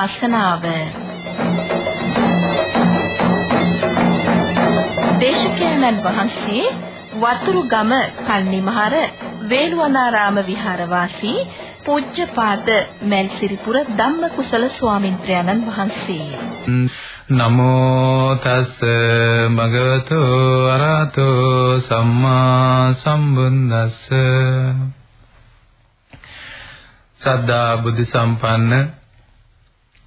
ධර්මානුශාසනාව දේශකයන්න් වහන්සේ වතුරුගම කන්නිමහර වේළුවනාරාම විහාරවාසී පූජ්‍යපාද මල්සිරිපුර ධම්මකුසල ස්වාමින්ත්‍රයන්න් වහන්සේ. නමෝ තස් භගවතු අරහතෝ සම්මා සම්බුද්දස්ස. සද්ධා බුද්ධ සම්පන්න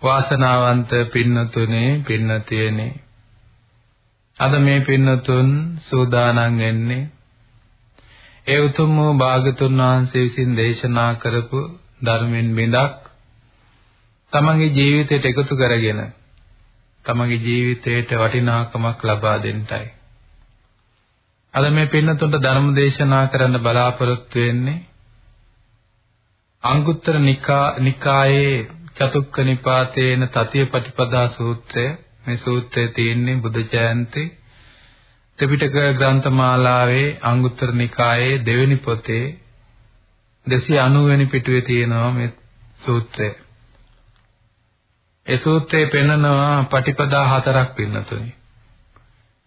වාසනාවන්ත පින්නතුනේ පින්නතියනේ අද මේ පින්නතුන් සූදානම් වෙන්නේ ඒ උතුම් වූ භාගතුන් වහන්සේ විසින් දේශනා කරපු ධර්මෙන් බිඳක් තමන්ගේ ජීවිතයට එකතු කරගෙන තමන්ගේ ජීවිතයට වටිනාකමක් ලබා දෙන්නයි. අද මේ පින්නතුන්ට ධර්ම දේශනා කරන්න බලාපොරොත්තු වෙන්නේ අංගුත්තර නිකායේ චතුක්ක නිපාතේන තතිය පටිපදා සූත්‍රය මේ සූත්‍රයේ තියෙන්නේ බුද්ධ ජයන්ති ත්‍රිපිටක ග්‍රන්ථමාලාවේ අංගුත්තර නිකායේ දෙවෙනි පොතේ 290 වෙනි පිටුවේ තියෙනවා මේ සූත්‍රය. ඒ සූත්‍රයේ පෙන්නනවා පටිපදා හතරක් පින්නතුනි.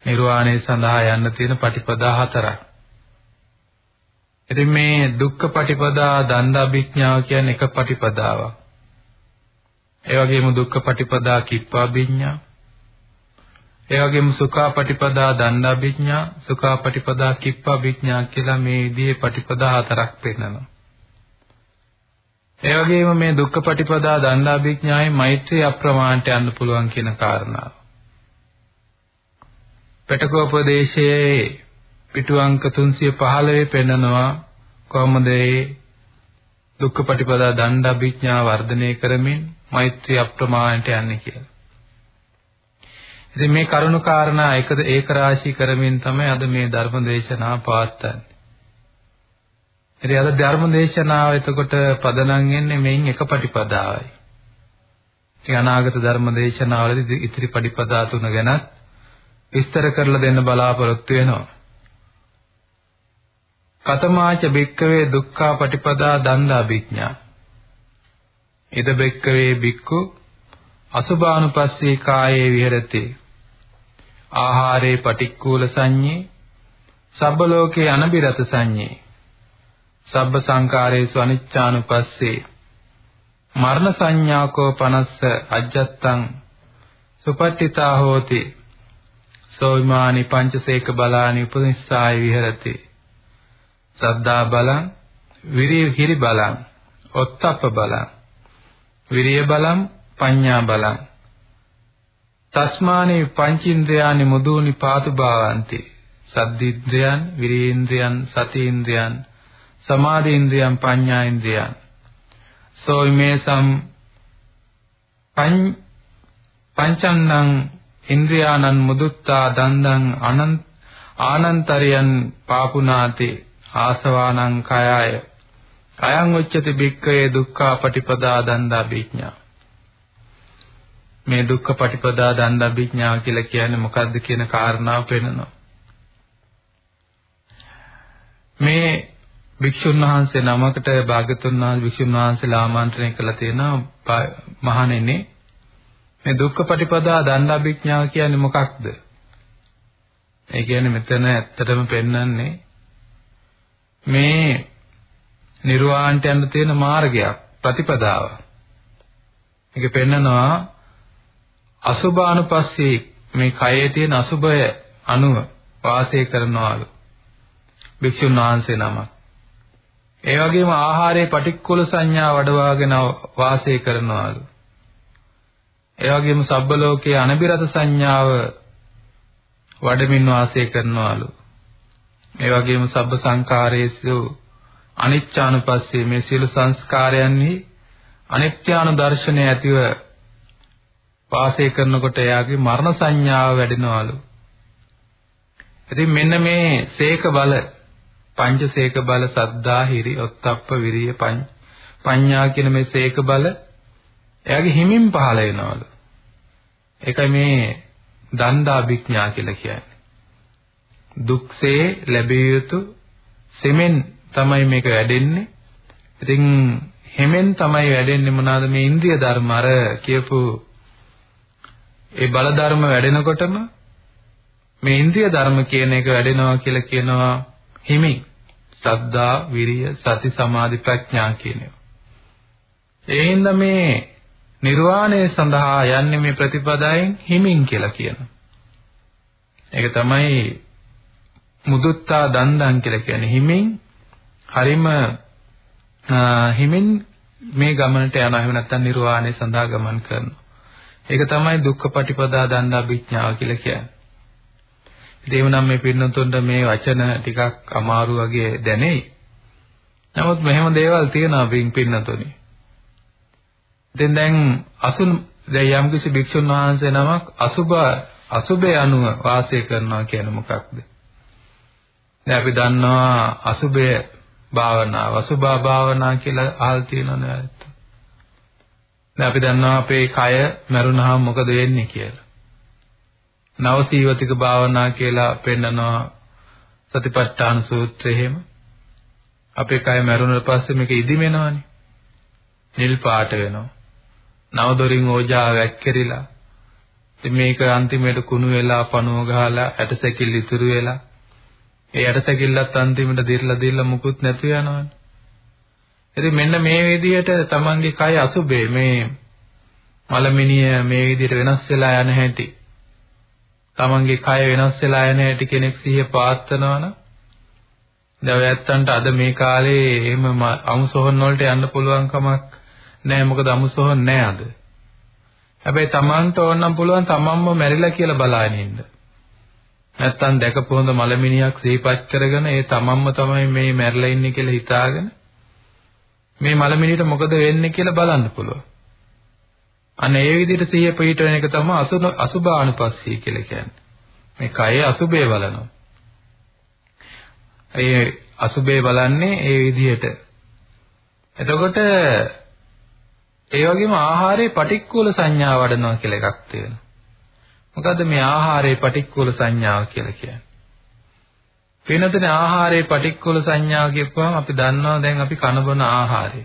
නිර්වාණය සඳහා යන්න තියෙන පටිපදා හතරක්. ඉතින් මේ දුක්ඛ පටිපදා දණ්ඩාභිඥාව කියන්නේ එක පටිපදාවක්. ඒ වගේම දුක්ඛ පටිපදා කිප්පාභිඥා. ඒ වගේම සුඛාපටිපදා දණ්ඩාභිඥා, සුඛාපටිපදා කිප්පාභිඥා කියලා මේ විදිහේ පටිපදා හතරක් පෙන්නනවා. ඒ වගේම මේ දුක්ඛ පටිපදා දණ්ඩාභිඥායි මෛත්‍රී අප්‍රමාණට යන්න පුළුවන් කියන කාරණාව. පෙටකෝපදේශයේ පිටු අංක 315 පෙන්නනවා කොහොමද මේ දුක්ඛ පටිපදා දණ්ඩාභිඥා වර්ධනය කරමින් මෛත්‍රී අප්‍රමාණයට යන්නේ කියලා. ඉතින් මේ කරුණු කාරණා එක ඒක රාශී කරමින් තමයි අද මේ ධර්ම දේශනාව පවත්වන්නේ. ඉතින් අද ධර්ම දේශනාව එතකොට පදනම් වෙන්නේ මෙයින් එක පටිපදාවයි. ඉතින් අනාගත ධර්ම දේශනාවලදී ඉතිරි පටිපදා තුන ගැන විස්තර කරලා දෙන්න බලාපොරොත්තු වෙනවා. කතමාච බික්කවේ දුක්ඛා පටිපදා දණ්ඩාභිඥා. ඉද බික්කවේ බික්කු අසුභානුපස්සී කායේ විහෙරති. ආහාරේ පටික්කුල සංඤේ සබ්බ ලෝකේ අනබිරත සංඤේ සබ්බ සංකාරේසු අනිච්චානුපස්සේ මරණ සංඥාකෝ පනස්ස අජ්ජත්තං සුපට්ඨිතා හෝති සෝවිමානි පංචසේක බලානි උපනිස්සාය විහෙරති. සද්දා බලං විරිය හිරි බලං ඔත්තප්ප බලං. විරිය බලං පඤ්ඤා බලං. තස්මානේ පංචින්ද්‍රයානි මුදුනි පාතු භාවಂತಿ සද්දින්ද්‍රයන් විරේන්ද්‍රයන් සතීන්ද්‍රයන් සමාධීන්ද්‍රයන් පඤ්ඤායින්ද්‍රයන්. සෝ ඉමේසම් පංචන්නං ඉන්ද්‍රයානං මුදුත්තා දන්දං අනන්ත ආනන්තරියන් පාපුනාති. ආසවානං කයය. කයං උච්චති බික්කේ දුක්ඛා පටිපදා දන්දා විඥා මේ දුක්ඛ පටිපදා දණ්ඩාභිඥා කියලා කියන්නේ මොකද්ද කියන කාරණාව පෙන්නනවා. මේ භික්ෂුන් වහන්සේ නමකට භාගතුන් වහන්සේ භික්ෂුන් වහන්සේලා ආමන්ත්‍රණය කළා තියෙනවා මහණෙනි මේ දුක්ඛ පටිපදා දණ්ඩාභිඥා කියන්නේ මොකක්ද? ඒ කියන්නේ මෙතන ඇත්තටම පෙන්වන්නේ මේ නිර්වාණයට යන්න තියෙන මාර්ගයක් ප්‍රතිපදාවක්. ඒක පෙන්නනවා අසුභානුපස්සේ මේ කයේ තියෙන අසුභය අනුව වාසය කරනවාලු භික්ෂුන් වහන්සේ නමක්. ඒ වගේම ආහාරයේ පටික්කුල සංඥා වඩවාගෙන වාසය කරනවාලු. ඒ වගේම සබ්බ ලෝකයේ අනබිරත සංඥාව වඩමින් වාසය කරනවාලු. ඒ වගේම සබ්බ සංකාරයේසු අනිච්චානුපස්සේ මේ සියලු සංස්කාරයන්හි අනිත්‍යානු දර්ශනය ඇතිව වාසය කරනකොට එයාගේ මරණ සංඥාව වැඩෙනවලු. ඉතින් මෙන්න මේ සේක බල පංච සේක බල සද්දා හිරි ඔත්තප්ප විරිය පඤ්ඤා කියන මේ සේක බල එයාගේ හිමින් පහළ වෙනවලු. ඒකයි මේ දණ්ඩා විඥා කියලා කියන්නේ. දුක්සේ ලැබිය යුතු සෙමෙන් තමයි මේක වැඩෙන්නේ. ඉතින් හිමෙන් තමයි වැඩෙන්නේ මොනවාද මේ ඉන්ද්‍රිය ධර්ම අර කියපු ඒ බල ධර්ම වැඩෙනකොටම මේ ඉන්ද්‍රිය ධර්ම කියන එක වැඩෙනවා කියලා කියනවා හිමින් සද්දා විරිය සති සමාධි ප්‍රඥා කියනවා. ඒ හින්දා මේ නිර්වාණය සඳහා යන්නේ මේ ප්‍රතිපදායෙන් හිමින් කියලා කියනවා. ඒක තමයි මුදුත්තා දන්දන් කියලා කියන්නේ හිමින් හරිම හිමින් මේ ගමනට යනවා එහෙම නැත්නම් නිර්වාණය සඳහා ගමන් කරනවා. ඒක තමයි දුක්ඛ පටිපදා දන්දා විඥාව කියලා කියන්නේ. දේවනම් මේ පින්නතුන්ට මේ වචන ටිකක් අමාරු වගේ දැනෙයි. නමුත් මෙහෙම දේවල් තියෙනවා පින් පින්නතුනි. ඉතින් දැන් අසුන් දැන් යම්කිසි භික්ෂුන් වහන්සේ නමක් අසුබ අසුබේ අනුව වාසය කරනවා කියන්නේ මොකක්ද? දැන් අපි දන්නවා අසුබය භාවනාව අසුභා භාවනා කියලා අහල් තියෙනවනේ දැන් අපි දන්නවා අපේ කය මරුණාම මොකද වෙන්නේ කියලා. නවසීවතික භාවනා කියලා පෙන්නනවා සතිපට්ඨාන සූත්‍රයේ එහෙම. අපේ කය මරුණට පස්සේ මේක ඉදිමෙනවනේ. නිල් පාට වෙනවා. නව දොරින් ඕජා වැක්කිරිලා. ඉතින් මේක අන්තිමයට කුණු වෙලා පණුව ගහලා ඇටසැකිලි ඉතුරු වෙලා ඒ ඇටසැකිල්ලත් අන්තිමට දිර්ලා දිර්ලා මුකුත් නැතු යනවනේ. ඉතින් මෙන්න මේ විදිහට තමන්ගේ කය අසුබේ මේ මලමිනිය මේ විදිහට වෙනස් වෙලා යන හැටි තමන්ගේ කය වෙනස් වෙලා යන හැටි කෙනෙක් සිහිය පාත්තනවනම් දැන් ඔයත්තන්ට අද මේ කාලේ එහෙම අමුසොහන් වලට යන්න පුළුවන් කමක් නැහැ මොකද අමුසොහන් නැහැ අද. හැබැයි තමන්ට ඕනනම් පුළුවන් තමන්ම මැරිලා කියලා බලාගෙන ඉන්න. නැත්තම් දැකපු හොඳ මලමිනියක් සිහිපත් කරගෙන ඒ තමන්ම තමයි මේ මැරිලා ඉන්නේ කියලා හිතාගෙන මේ මලමිනියට මොකද වෙන්නේ කියලා බලන්න පුළුවන්. අන්න ඒ විදිහට සිහිය පිටවන එක තමයි අසුභානුපස්සී කියලා කියන්නේ. මේ කයේ අසුභය බලනවා. ඒ අසුභය බලන්නේ ඒ විදිහට. එතකොට ඒ වගේම ආහාරයේ පටික්කුල සංඥා වඩනවා කියලා එකක් තියෙනවා. මොකද්ද මේ ආහාරයේ පටික්කුල සංඥාව කියලා කියන්නේ? වෙනතනේ ආහාරයේ පටික්කුල සංඥාව කියපුවම අපි දන්නවා දැන් අපි කන බොන ආහාරය.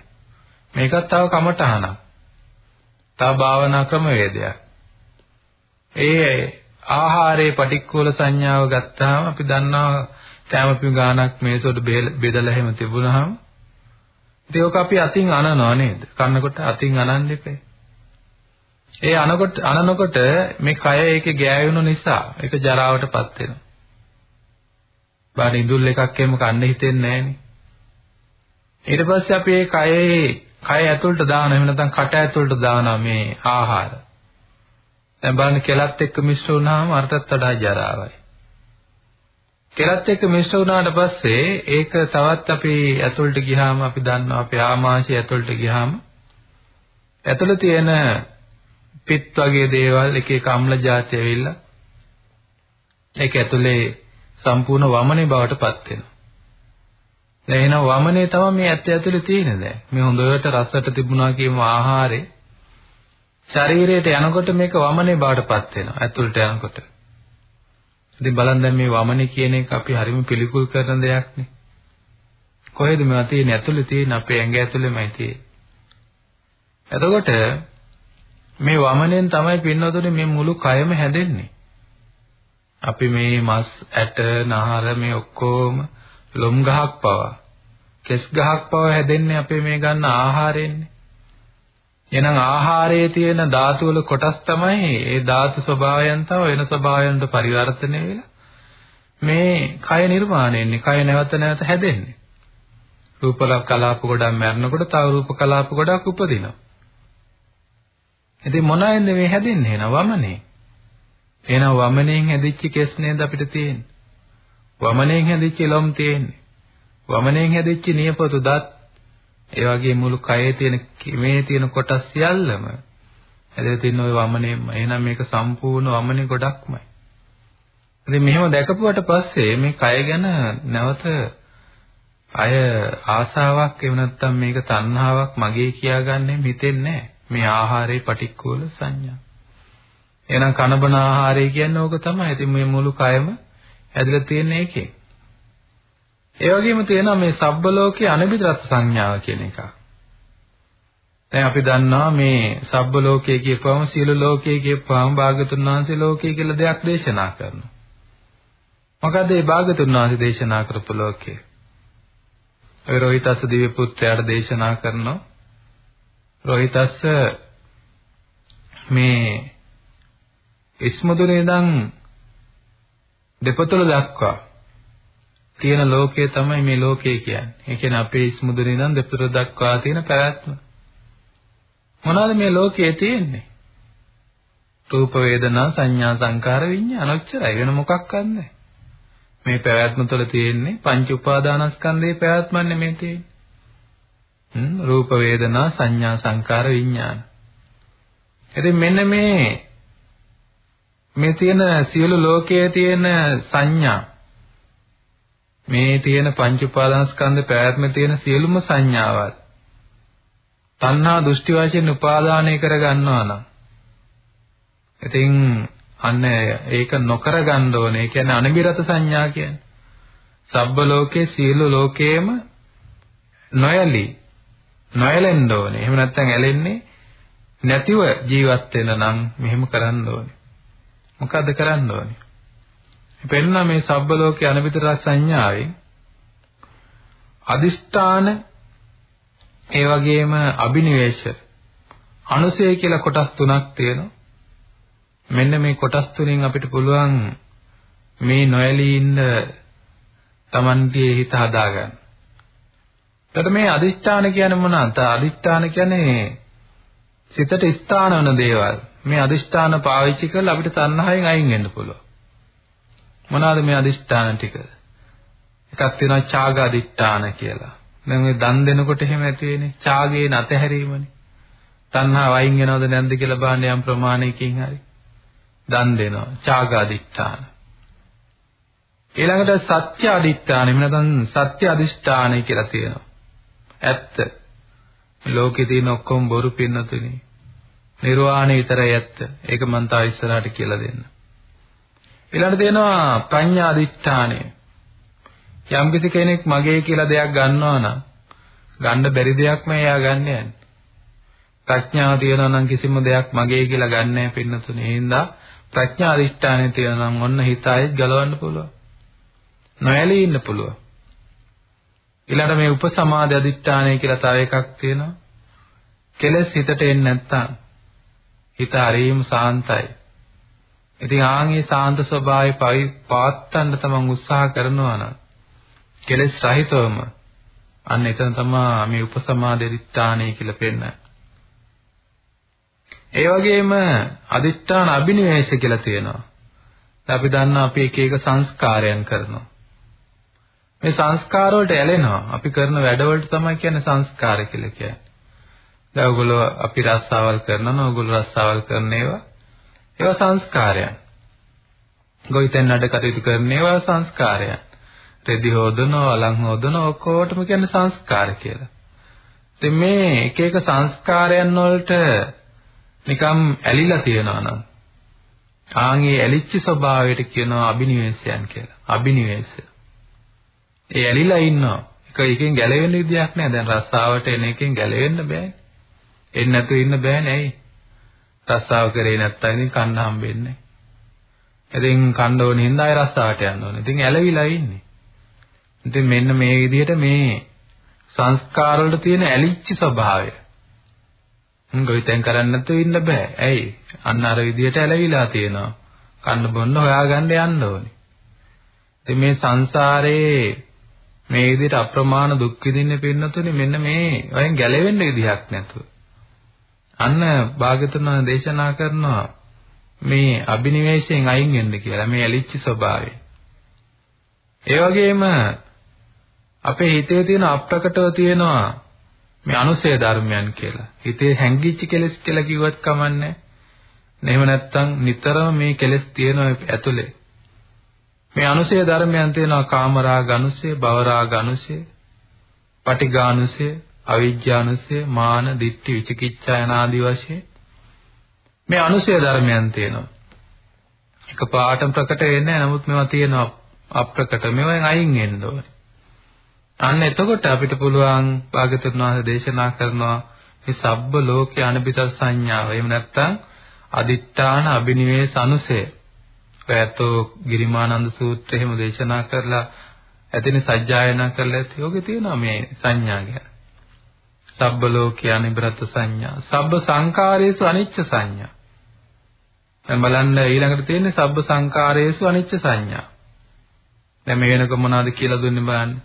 මේකත් තව කමටහනක්. තව භාවනා ක්‍රමවේදයක්. ඒ ආහාරයේ පටික්කුල සංඥාව ගත්තාම අපි දන්නවා කැමපි ගානක් මේසොට බෙදලා එහෙම තිබුණාම ඒක අපි අතින් අනනවා නේද? කන්නකොට අතින් අනන්න එපේ. ඒ අනකොට අනනකොට මේ කය ඒකේ ගෑවුණු නිසා ඒක ජරාවටපත් වෙනවා. බාහිර ඉඳුල් එකක් එහෙම කන්න හිතෙන්නේ නැහනේ. ඊට පස්සේ අපි මේ කයේ කය ඇතුළට දාන එහෙම නැත්නම් කට ඇතුළට දාන මේ ආහාර. දැන් බලන්න කෙලත් එක්ක මිශ්‍ර වුණාම අරටත් වඩා ජරාවයි. කෙලත් එක්ක මිශ්‍ර වුණාට පස්සේ ඒක තවත් අපි ඇතුළට ගියාම අපි දන්නවා අපේ ආමාශය ඇතුළට ගියාම ඇතුළේ තියෙන පිත් වගේ දේවල් එක එක අම්ල જાති ඇවිල්ලා ඒක ඇතුලේ සම්පූර්ණ වමනේ බවට පත් වෙනවා. දැන් එහෙනම් වමනේ තමයි මේ ඇත්ත ඇතුලේ තියෙන්නේ දැන්. මේ හොඳට රසට තිබුණා කියමු ආහාරේ ශරීරයට යනකොට මේක වමනේ බවට පත් වෙනවා ඇතුළට යනකොට. ඉතින් බලන්න දැන් මේ වමනේ කියන එක අපි හරිම පිළිකුල් කරන දෙයක් නේ. කොහෙද මේවා තියෙන්නේ ඇතුලේ තියෙන අපේ ඇඟ ඇතුලේමයි තියෙන්නේ. එතකොට මේ වමනෙන් තමයි පින්නතුනේ මේ මුළු කයම හැදෙන්නේ. අපි මේ මස් ඇට නහර මේ ඔක්කොම ලොම් ගහක් පවා කෙස් ගහක් පවා හැදෙන්නේ අපේ මේ ගන්න ආහාරයෙන්නේ. එහෙනම් ආහාරයේ තියෙන ධාතු වල කොටස් තමයි ඒ ධාතු ස්වභාවයන් තව වෙන ස්වභාවයන්ට පරිවර්තනය වෙලා මේ කය නිර්මාණය වෙන්නේ. කය නැවත නැවත හැදෙන්නේ. රූප කලාප ගොඩක් මැරෙනකොට තව රූප කලාප ගොඩක් උපදිනවා. ඉතින් මොනවෙන්ද මේ හැදෙන්නේ එහෙනම් වමනේ. එහෙනම් වමනෙන් හැදිච්ච කෙස් නේද අපිට තියෙන්නේ. වමනෙන් හැදිච්ච ලොම් තියෙන්නේ. වමනෙන් හැදිච්ච නියපොතු දත් ඒ වගේ මුළු කයේ තියෙන මේ තියෙන කොටස් සියල්ලම හැදලා තියෙන ওই වමනේම. එහෙනම් මේක සම්පූර්ණ වමනේ ගොඩක්මයි. ඉතින් මෙහෙම දැකපුවට පස්සේ මේ කය ගැන නැවත අය ආසාවක් එහෙම නැත්නම් මේක තණ්හාවක් මගේ කියාගන්නේ හිතෙන්නේ නැහැ. මේ ආහාරයේ පටික්කුල සංඥා. එහෙනම් කනබන ආහාරය කියන්නේ ඕක තමයි. ඉතින් මේ මුළු කයම ඇදලා තියෙන එකේ. ඒ වගේම තියෙනවා මේ සබ්බ ලෝකේ අනිබිදරත් සංඥාව කියන එක. දැන් අපි දන්නවා මේ සබ්බ ලෝකයේ කියපුවම සියලු ලෝකයේ කියපුවම භාගතුන් වහන්සේ ලෝකයේ කියලා දෙයක් දේශනා කරනවා. මොකද මේ භාගතුන් වහන්සේ දේශනා කරපු ලෝකය? ඔය රෝහිතස්ස දිව්‍ය පුත්‍රයාට දේශනා කරනවා. රෝහිතස්ස මේ ඉස්මතුනේ ඉඳන් දෙපතුල දක්වා තියෙන ලෝකය තමයි මේ ලෝකය කියන්නේ. ඒ කියන්නේ අපේ ඉස්මුදුනේ ඉඳන් දෙපතුල දක්වා තියෙන පැවැත්ම. මොනවාද මේ ලෝකයේ තියෙන්නේ? රූප වේදනා සංඥා සංකාර විඤ්ඤාණ ඔච්චරයි වෙන මොකක්වත් නැහැ. මේ පැවැත්ම තුළ තියෙන්නේ පංච උපාදානස්කන්ධයේ පැවැත්මන්නේ මේ තියෙන්නේ. හ්ම් රූප වේදනා සංඥා සංකාර විඤ්ඤාණ. ඉතින් මෙන්න මේ මේ තියෙන සියලු ලෝකයේ තියෙන සංඥා මේ තියෙන පංච උපාදානස්කන්ධ පැවැත්මේ තියෙන සියලුම සංඥාවත් තණ්හා දෘෂ්ටි වශයෙන් උපාදානය කර ගන්නවා නම් ඉතින් අන්න ඒක නොකර ගන්න ඕනේ. ඒ කියන්නේ අනිබිරත සංඥා කියන්නේ. සබ්බ ලෝකේ සියලු ලෝකේම නොයලි නොයලෙන්න ඕනේ. එහෙම නැත්නම් ඇලෙන්නේ නැතිව ජීවත් වෙන නම් මෙහෙම කරන්න ඕනේ. මොකද්ද කරන්න ඕනේ? පෙන්න මේ සබ්බ ලෝකේ අනිබිරත සංඥාවේ අදිෂ්ඨාන ඒ වගේම අබිනිවේෂ අනුසය කියලා කොටස් තුනක් තියෙනවා. මෙන්න මේ කොටස් තුනෙන් අපිට පුළුවන් මේ නොයලී ඉන්න Tamanගේ හිත හදාගන්න. එතකොට මේ අදිෂ්ඨාන කියන්නේ මොනවාද? අදිෂ්ඨාන කියන්නේ සිතට ස්ථාන වන දේවල්. මේ අදිෂ්ඨාන පාවිච්චි කරලා අපිට තණ්හාවෙන් අයින් වෙන්න පුළුවන්. මොනවාද මේ අදිෂ්ඨාන ටික? එකක් තියෙනවා ඡාග අදිෂ්ඨාන කියලා. දැන් ඔය දන් දෙනකොට එහෙම ඇති වෙන්නේ ඡාගේ නැතහැරීමනේ. තණ්හාව අයින් වෙනවද නැද්ද කියලා බලන්න යම් ප්‍රමාණයකින් හරි. දන් දෙනවා ඡාග අදිෂ්ඨාන. ඊළඟට සත්‍ය අදිෂ්ඨාන එහෙම නැත්නම් සත්‍ය අදිෂ්ඨානයි කියලා තියෙනවා. ඇත්ත. ලෝකේ තියෙන ඔක්කොම බොරු පින්නතුනේ. නිර්වාණය විතරයි ඇත්ත. ඒක මම තා ඉස්සරහට කියලා දෙන්න. ඊළඟට තියෙනවා ප්‍රඥා අදිෂ්ඨානය. යම් කිසි කෙනෙක් මගේ කියලා දෙයක් ගන්නවා නම් ගන්න බැරි දෙයක් මම එයා ගන්න යන්නේ. ප්‍රඥාව තියෙනවා නම් කිසිම දෙයක් මගේ කියලා ගන්න නැහැ පින්නතුනේ. ඒ හින්දා ප්‍රඥා අධිෂ්ඨානය තියෙනවා නම් ඔන්න හිත ආයෙත් ගලවන්න පුළුවන්. නොඇලී ඉන්න පුළුවන්. ඊළඟ මේ උපසමාද අධිෂ්ඨානය කියලා තව එකක් තියෙනවා. කෙලස් හිතට එන්නේ නැත්තම් හිත හරීම සාන්තයි. ඉතින් ආන්ගේ සාන්ත ස්වභාවය පවත්වන්න තමන් උත්සාහ කරනවා නම් කෙලෙස් රහිතවම අන්න එතන තමයි මේ උපසමාද අධිෂ්ඨානය කියලා පෙන්නන්නේ. ඒ වගේම අදිත්‍යාන අබිනිවේෂ කියලා තියෙනවා. අපි දන්නා අපි එක එක සංස්කාරයන් කරනවා. මේ සංස්කාර වලට ඇලෙනවා. අපි කරන වැඩවලට තමයි කියන්නේ සංස්කාර කියලා කියන්නේ. දැන් ඔයගොල්ලෝ අපි රස්සාවල් කරනවා නෝ ඔයගොල්ලෝ රස්සාවල් කරන ඒවා ඒවා සංස්කාරයන්. ගොවිතැන් නඩ කටයුතු කරන ඒවා සංස්කාරයන්. රෙදි හොදනවා, අලං හොදනවා ඔක්කොටම කියන්නේ සංස්කාර කියලා. ඉතින් මේ එක එක සංස්කාරයන් වලට නිකම් ඇලිලා තියෙනවා නම් ආන්ගේ ඇලිච්ච ස්වභාවයට කියනවා අබිනිවෙසයන් කියලා. අබිනිවෙස. ඒ ඇලිලා ඉන්නවා. එක එකෙන් ගැලවෙන්න විදියක් නැහැ. දැන් රස්සාවට එන එකෙන් ගැලවෙන්න බෑනේ. එන්නේ නැතුව ඉන්න බෑනේ ඇයි? රස්සාව කරේ නැත්තම් ඉතින් කන්න හම්බෙන්නේ ඉතින් කන්න ඕනේ හින්දා ආය රස්සාවට යන්න ඕනේ. ඉතින් ඇලවිලා ඉන්නේ. ඉතින් මෙන්න මේ විදිහට මේ සංස්කාර වලට තියෙන ඇලිච්ච ස්වභාවය ගොවිතැන් කරන්න නැතුව ඉන්න බෑ. ඇයි? අන්න අර විදියට ඇලවිලා තියෙනවා. කන්න බොන්න හොයාගන්න යන්න ඕනේ. ඉතින් මේ සංසාරේ මේ විදිහට අප්‍රමාණ දුක් විඳින්න පින්නතුනේ මෙන්න මේ වයින් ගැලවෙන්න විදිහක් නැතුව. අන්න භාගතුන දේශනා කරනවා මේ අබිනිවේෂයෙන් අයින් වෙන්න කියලා මේ ඇලිච්ච ස්වභාවය. ඒ වගේම අපේ හිතේ තියෙන අප්‍රකටව තියෙනවා මේ අනුසය ධර්මයන් කියලා. හිතේ හැංගිච්ච කෙලෙස් කියලා කිව්වත් කමන්නේ. එහෙම නැත්නම් නිතරම මේ කෙලෙස් තියෙන ඇතුලේ. මේ අනුසය ධර්මයන් තියෙනවා කාමරාග අනුසය, භවරාග අනුසය, පටිඝානුසය, අවිජ්ජානුසය, මාන, දිට්ඨි, විචිකිච්ඡා යන ආදී වශයෙන් මේ අනුසය ධර්මයන් තියෙනවා. එක පාටම ප්‍රකට වෙන්නේ නැහැ. නමුත් මේවා තියෙනවා අප්‍රකට. මේවෙන් අයින් වෙන්න ඕනේ. අන්න එතකොට අපිට පුළුවන් භාගතුන් වහන්සේ දේශනා කරනවා මේ සබ්බ ලෝකේ අනිබිත සංඥාව. එහෙම නැත්නම් අදිත්‍යාන අබිනිවේෂ අනුසය. ඔයතෝ ගිරිමානන්ද සූත්‍රය එහෙම දේශනා කරලා ඇතිනේ සජ්ජායනා කරලා ඇති. යෝගේ තියෙනවා මේ සංඥා ගැන. සබ්බ ලෝකේ අනිබ්‍රත සංඥා. සබ්බ සංකාරයේසු අනිච්ච සංඥා. දැන් බලන්න ඊළඟට තියෙන්නේ සබ්බ සංකාරයේසු අනිච්ච සංඥා. දැන් මේ වෙනක මොනවද කියලා දුන්නේ බලන්න.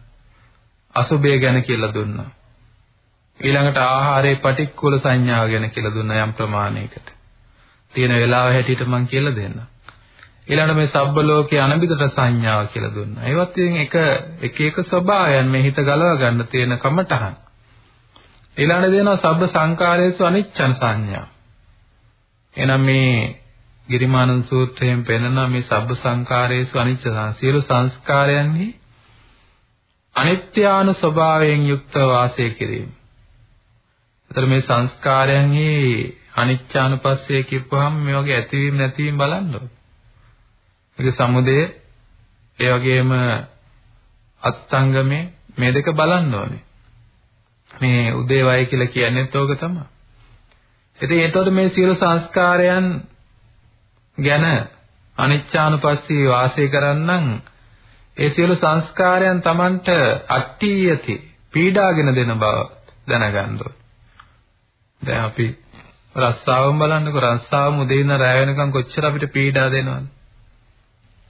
අසුභය ගැන කියලා දුන්නා. ඊළඟට ආහාරයේ පටික්කුල සංඥාව ගැන කියලා දුන්නා යම් ප්‍රමාණයකට. තියෙන වෙලාව හැටියට මම කියලා දෙන්නම්. ඊළඟට මේ සබ්බ ලෝකේ අනිබිදට සංඥාව කියලා දුන්නා. ඒවත් ඉතින් එක එක එක ස්වභාවයන් මේ හිත ගලව ගන්න තියෙන කමටහන්. ඊළඟට දෙනවා සබ්බ සංකාරයේසු අනිච්චන් සංඥා. එහෙනම් මේ ගිරිමානන්ද සූත්‍රයෙන් පෙන්නන මේ සබ්බ සංකාරයේසු අනිච්ච සියලු සංස්කාරයන්හි අනිත්‍යානු ස්වභාවයෙන් යුක්ත වාසය කිරීම. ඒතර මේ සංස්කාරයන්හි අනිච්චානුපස්සය කියපුවාම මේ වගේ ඇතිවීම නැතිවීම බලන්න ඕනේ. ඒක සමුදය ඒ වගේම අත්ංගමේ මේ දෙක බලන්න ඕනේ. මේ උදේවය කියලා කියන්නේත් ඕක තමයි. ඉතින් ඒතකොට මේ සියලු සංස්කාරයන් ගැන අනිච්චානුපස්සී වාසය කරන්නම් ඒ සියලු සංස්කාරයන් Tamanට අට්ඨියති පීඩාගෙන දෙන බව දැනගන්න ඕනේ. දැන් අපි රස්සාවම බලන්නකො රස්සාවම උදේ ඉඳන් රැ වෙනකන් කොච්චර අපිට පීඩා දෙනවද?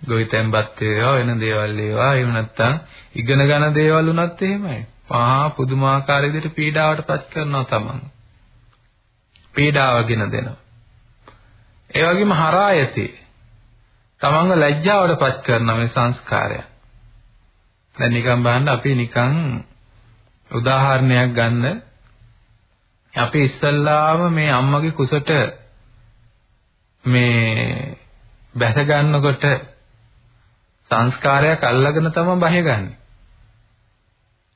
ගොවිතැන්පත් වේවා වෙන දේවල් වේවා එහෙම නැත්නම් ඉගෙන ගන්න දේවල් උනත් එහෙමයි. මහා පුදුමාකාර විදිහට පීඩාවටපත් කරනවා තමන්. පීඩාවගෙන දෙනවා. ඒ වගේම හරායති. තමන්ව ලැජ්ජාවටපත් කරන මේ සංස්කාරය. දැන් නිකන් බලන්න අපි නිකන් උදාහරණයක් ගන්න අපි ඉස්සල්ලාම මේ අම්මගේ කුසට මේ බැස ගන්නකොට සංස්කාරයක් අල්ලගෙන තමයි බහගන්නේ.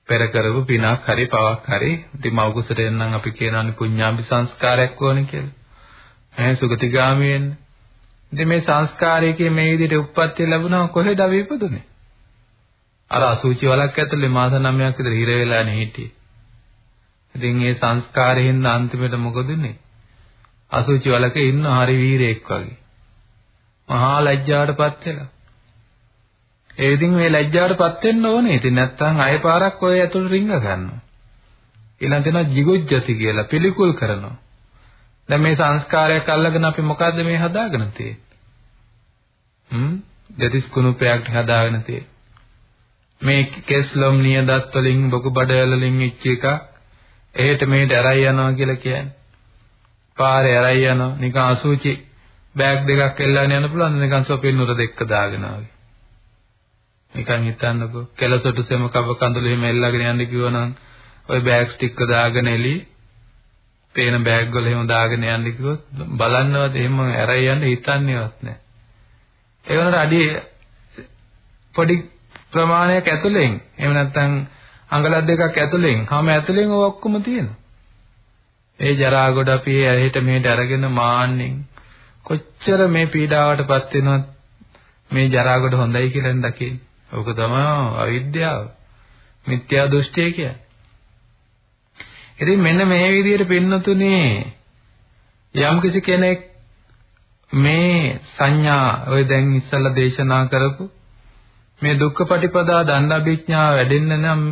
පෙර කරපු පිනක් හරි පවක් හරි ඉතින් මව කුසට එන්නම් අපි කියනවානේ පුඤ්ඤාභි සංස්කාරයක් ඕනේ කියලා. ඈ සුගතිගාමී වෙන්න. ඉතින් මේ සංස්කාරයේ මේ විදිහට උප්පත්ති ලැබුණා කොහෙද අපි ඉපදුනේ? අර අසුචි වලක් ඇතුලේ මාස 9ක් විතර හිර වෙලානේ හිටියේ. ඉතින් මේ සංස්කාරයෙන් අන්තිමට මොකද උනේ? අසුචි වලක ඉන්න හරි වීරයෙක් වගේ. මහා ලැජ්ජාවටපත් වෙලා. ඒ ඉතින් මේ ලැජ්ජාවටපත් වෙන්න ඕනේ. ඉතින් නැත්තම් අය පාරක් ඔය ඇතුළට රිංග ගන්නවා. ඊළඟ දෙනවා jigujjati කියලා පිළිකුල් කරනවා. දැන් මේ සංස්කාරයක් අල්ලගෙන අපි මොකද්ද මේ හදාගෙන තියෙන්නේ? හ්ම්? දෙතිස් කුණුපයක් හදාගෙන තියෙන්නේ. මේ කෙස්ලොම් නියදත් වලින් බොකු බඩ වලින් ඉච්ච එකක් එහෙට මෙහෙට ඇරයි යනවා කියලා කියන්නේ. පාරේ ඇරයි යනවා නිකන් අසුචි බෑග් දෙකක් එල්ලගෙන යන්න පුළුවන් නිකන් සොපින් නුර දෙක දාගෙන වගේ. නිකන් හිතන්නකෝ කෙලසොටු සෙම කබ කඳුළු එහෙම එල්ලගෙන යන්න කිව්වනම් ওই බෑග්ස් ටික දාගෙන එලි පේන බෑග් වල එහෙම දාගෙන යන්න කිව්වොත් බලන්නවත් එහෙම ඇරයි යන්න හිතන්නේවත් නැහැ. ඒ වුණාට අඩි පොඩි ප්‍රමාණයක් ඇතුලෙන් එහෙම නැත්නම් අඟලක් දෙකක් ඇතුලෙන් හැම ඇතුලෙන් ඔය ඔක්කොම තියෙනවා. ඒ ජරා කොට අපි ඇහෙට මෙහෙට අරගෙන මාන්නෙන් කොච්චර මේ පීඩාවටපත් වෙනවද මේ ජරා කොට හොඳයි කියලා දකින්නේ. ඕක තමයි අවිද්‍යාව. මිත්‍යා දෘෂ්ටිය කියන්නේ. ඉතින් මෙන්න මේ විදිහට පින්නතුනේ යම් කිසි කෙනෙක් මේ සංඥා ඔය දැන් ඉස්සල්ලා දේශනා කරපු මේ දුක්ඛ පටිපදා දණ්ඩාභිඥා වැඩෙන්න නම්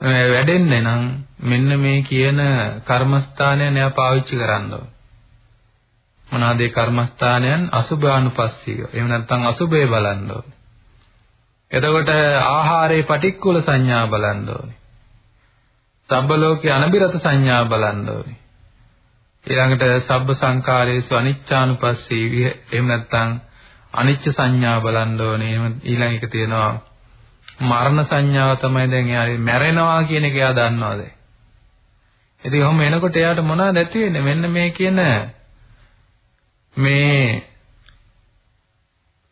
වැඩෙන්නේ නම් මෙන්න මේ කියන කර්මස්ථානය නෑ පාවිච්චි කරන්න ඕන. මොනවාද ඒ කර්මස්ථානයන් අසුභානුපස්සීව. එහෙම නැත්නම් අසුභය බලන්න ඕනේ. එතකොට ආහාරයේ පටික්කුල සංඥා බලන්න ඕනේ. සබ්බ ලෝකේ අනබිරත සංඥා බලන්න ඕනේ. ඊළඟට සබ්බ සංකාරයේසු අනිච්චානුපස්සී එහෙම නැත්නම් අනිච්ච සංඥා බලන්න ඕනේ. එහෙම ඊළඟ එක තියෙනවා මරණ සංඥාව තමයි දැන් එයා මැරෙනවා කියන එක එයා දන්නවා දැන්. ඉතින් ඔහොම එනකොට එයාට මොනවද ඇති වෙන්නේ? මෙන්න මේ කියන මේ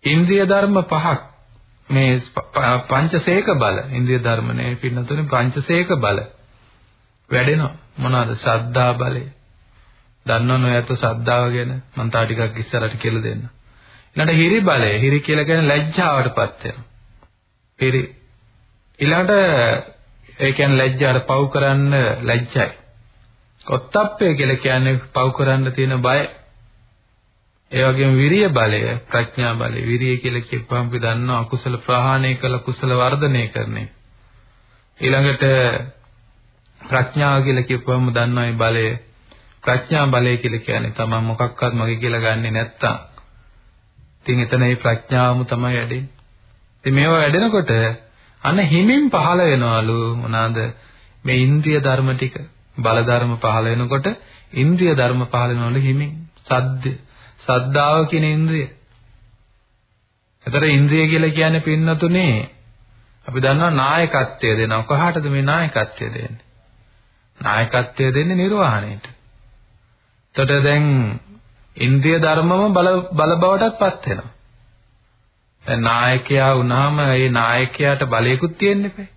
ඉන්ද්‍රිය ධර්ම පහක් මේ පංචසේක බල ඉන්ද්‍රිය ධර්ම නේ පින්නතුනේ පංචසේක බල. වැඩෙනවා. මොනවාද? ශ්‍රද්ධා බලය. දන්නවනේ ඔයත් ශ්‍රද්ධාව ගැන? මම තා ටිකක් ඉස්සරහට කියලා දෙන්න. ඊළඟට හිරි බලය. හිරි කියලා කියන්නේ ලැජ්ජාවටපත් වෙනවා. හිරි. ඊළඟට ඒ කියන්නේ ලැජ්ජාට පව් කරන්න ලැජ්ජයි. ඔත්තප්පය කියලා කියන්නේ පව් කරන්න තියෙන බය. ඒ වගේම විරිය බලය, ප්‍රඥා බලය. විරිය කියලා කියපුවම අපි දන්නවා අකුසල ප්‍රහාණය කළ කුසල වර්ධනය කරන එක. ඊළඟට ප්‍රඥාව කියලා කියපුවම දන්නවා මේ බලය. ප්‍රඥා බලය කියලා කියන්නේ තමයි මොකක්වත් මගේ කියලා ගන්නෙ නැත්තම්. ඉතින් එතන මේ ප්‍රඥාවම තමයි වැඩෙන්නේ. ඉතින් මේවා වැඩෙනකොට අන්න හිමින් පහළ වෙනවලු මොනවාද මේ ඉන්ද්‍රිය ධර්ම ටික බල ධර්ම පහළ වෙනකොට ඉන්ද්‍රිය ධර්ම පහළ වෙනවලු හිමින් සද්ද සද්දාව කියන ඉන්ද්‍රිය. එතකොට ඉන්ද්‍රිය කියලා කියන්නේ පින්නතුනේ අපි දන්නවා නායකත්වය දෙනවා. කොහාටද මේ නායකත්වය දෙන්නේ? නායකත්වය දෙන්නේ නිර්වාණයට. එතකොට දැන් ඉන්ද්‍රිය ධර්මම බල බල බවටත්පත් වෙනවා. දැන් නායකයා වුණාම ඒ නායකයාට බලයකුත් තියෙන්න එපා.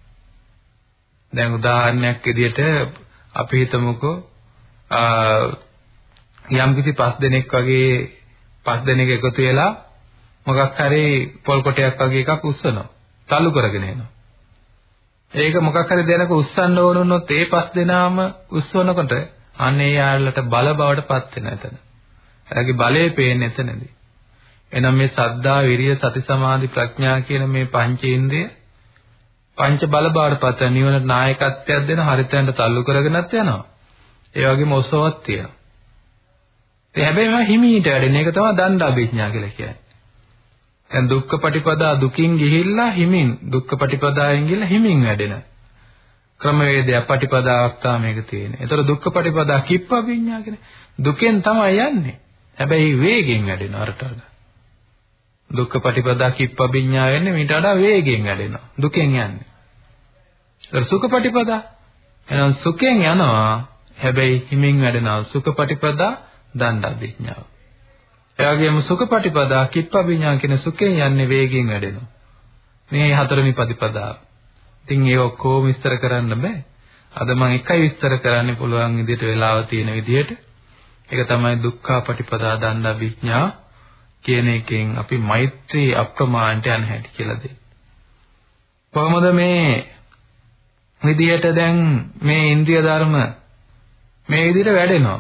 දැන් උදාහරණයක් විදිහට අපි හිතමුකෝ යම් කිසි පස් දෙනෙක් වගේ පස් දෙනෙක් එකතු වෙලා මොකක් හරි පොල් කොටයක් වගේ එකක් උස්සනවා. තල්ලු කරගෙන එනවා. ඒක මොකක් හරි දෙනක උස්සන්න ඕන වුණොත් ඒ පස් දෙනාම උස්සනකොට අනේ යාළුලට බල බවට පත් වෙන එතන. එයාගේ බලය පේන්නේ එතනදී. එහෙනම් මේ සද්ධා, විරිය, සති, සමාධි, ප්‍රඥා කියන මේ පංචේන්ද්‍රය පංච බල බවට පත් වෙන නිවන නායකත්වයක් දෙන හරිතයන්ට තල්ලු කරගෙනත් යනවා. ඒ වගේම ඔසවක් තියෙනවා. ඒ හැබැයි මම හිමීට වැඩෙන එක තමයි දණ්ඩ අභිඥා කියලා කියන්නේ. දැන් දුක්ඛ පටිපදා දුකින් ගිහිල්ලා හිමින් දුක්ඛ පටිපදායෙන් ගිහිල්ලා හිමින් වැඩෙන ක්‍රමවේදයක් පටිපදාවක් තමයි මේක තියෙන්නේ. ඒතර දුක්ඛ පටිපදා කිප්ප අභිඥා කියන්නේ දුකෙන් තමයි යන්නේ. හැබැයි වේගෙන් වැඩෙන අරට වඩා. දුක්ඛ පටිපදා කිප්පබිඤ්ඤා වෙන්නේ මීට වඩා වේගෙන් වැඩෙනවා. දුකෙන් යන්නේ. ඒක සුඛ පටිපදා. එහෙනම් සුඛෙන් යනවා. හැබැයි හිමින් වැඩෙනවා. සුඛ පටිපදා දණ්ඩාභිඥාව. එයාගේම සුඛ පටිපදා කිප්පබිඤ්ඤා කියන සුඛෙන් යන්නේ වේගෙන් වැඩෙනවා. මේ හතරවෙනි පටිපදාව. ඉතින් ඒක ඔක්කොම විස්තර කරන්න බෑ. අද මම එකයි විස්තර කරන්න පුළුවන් විදිහට වෙලාව තියෙන විදිහට. ඒක තමයි දුක්ඛ පටිපදා දණ්ඩාභිඥා කියන එකෙන් අපි මෛත්‍රී අප්‍රමාණයට යන හැටි කියලා දෙන්නේ. කොහොමද මේ විදියට දැන් මේ ඉන්ද්‍රිය ධර්ම මේ විදිහට වැඩෙනවා.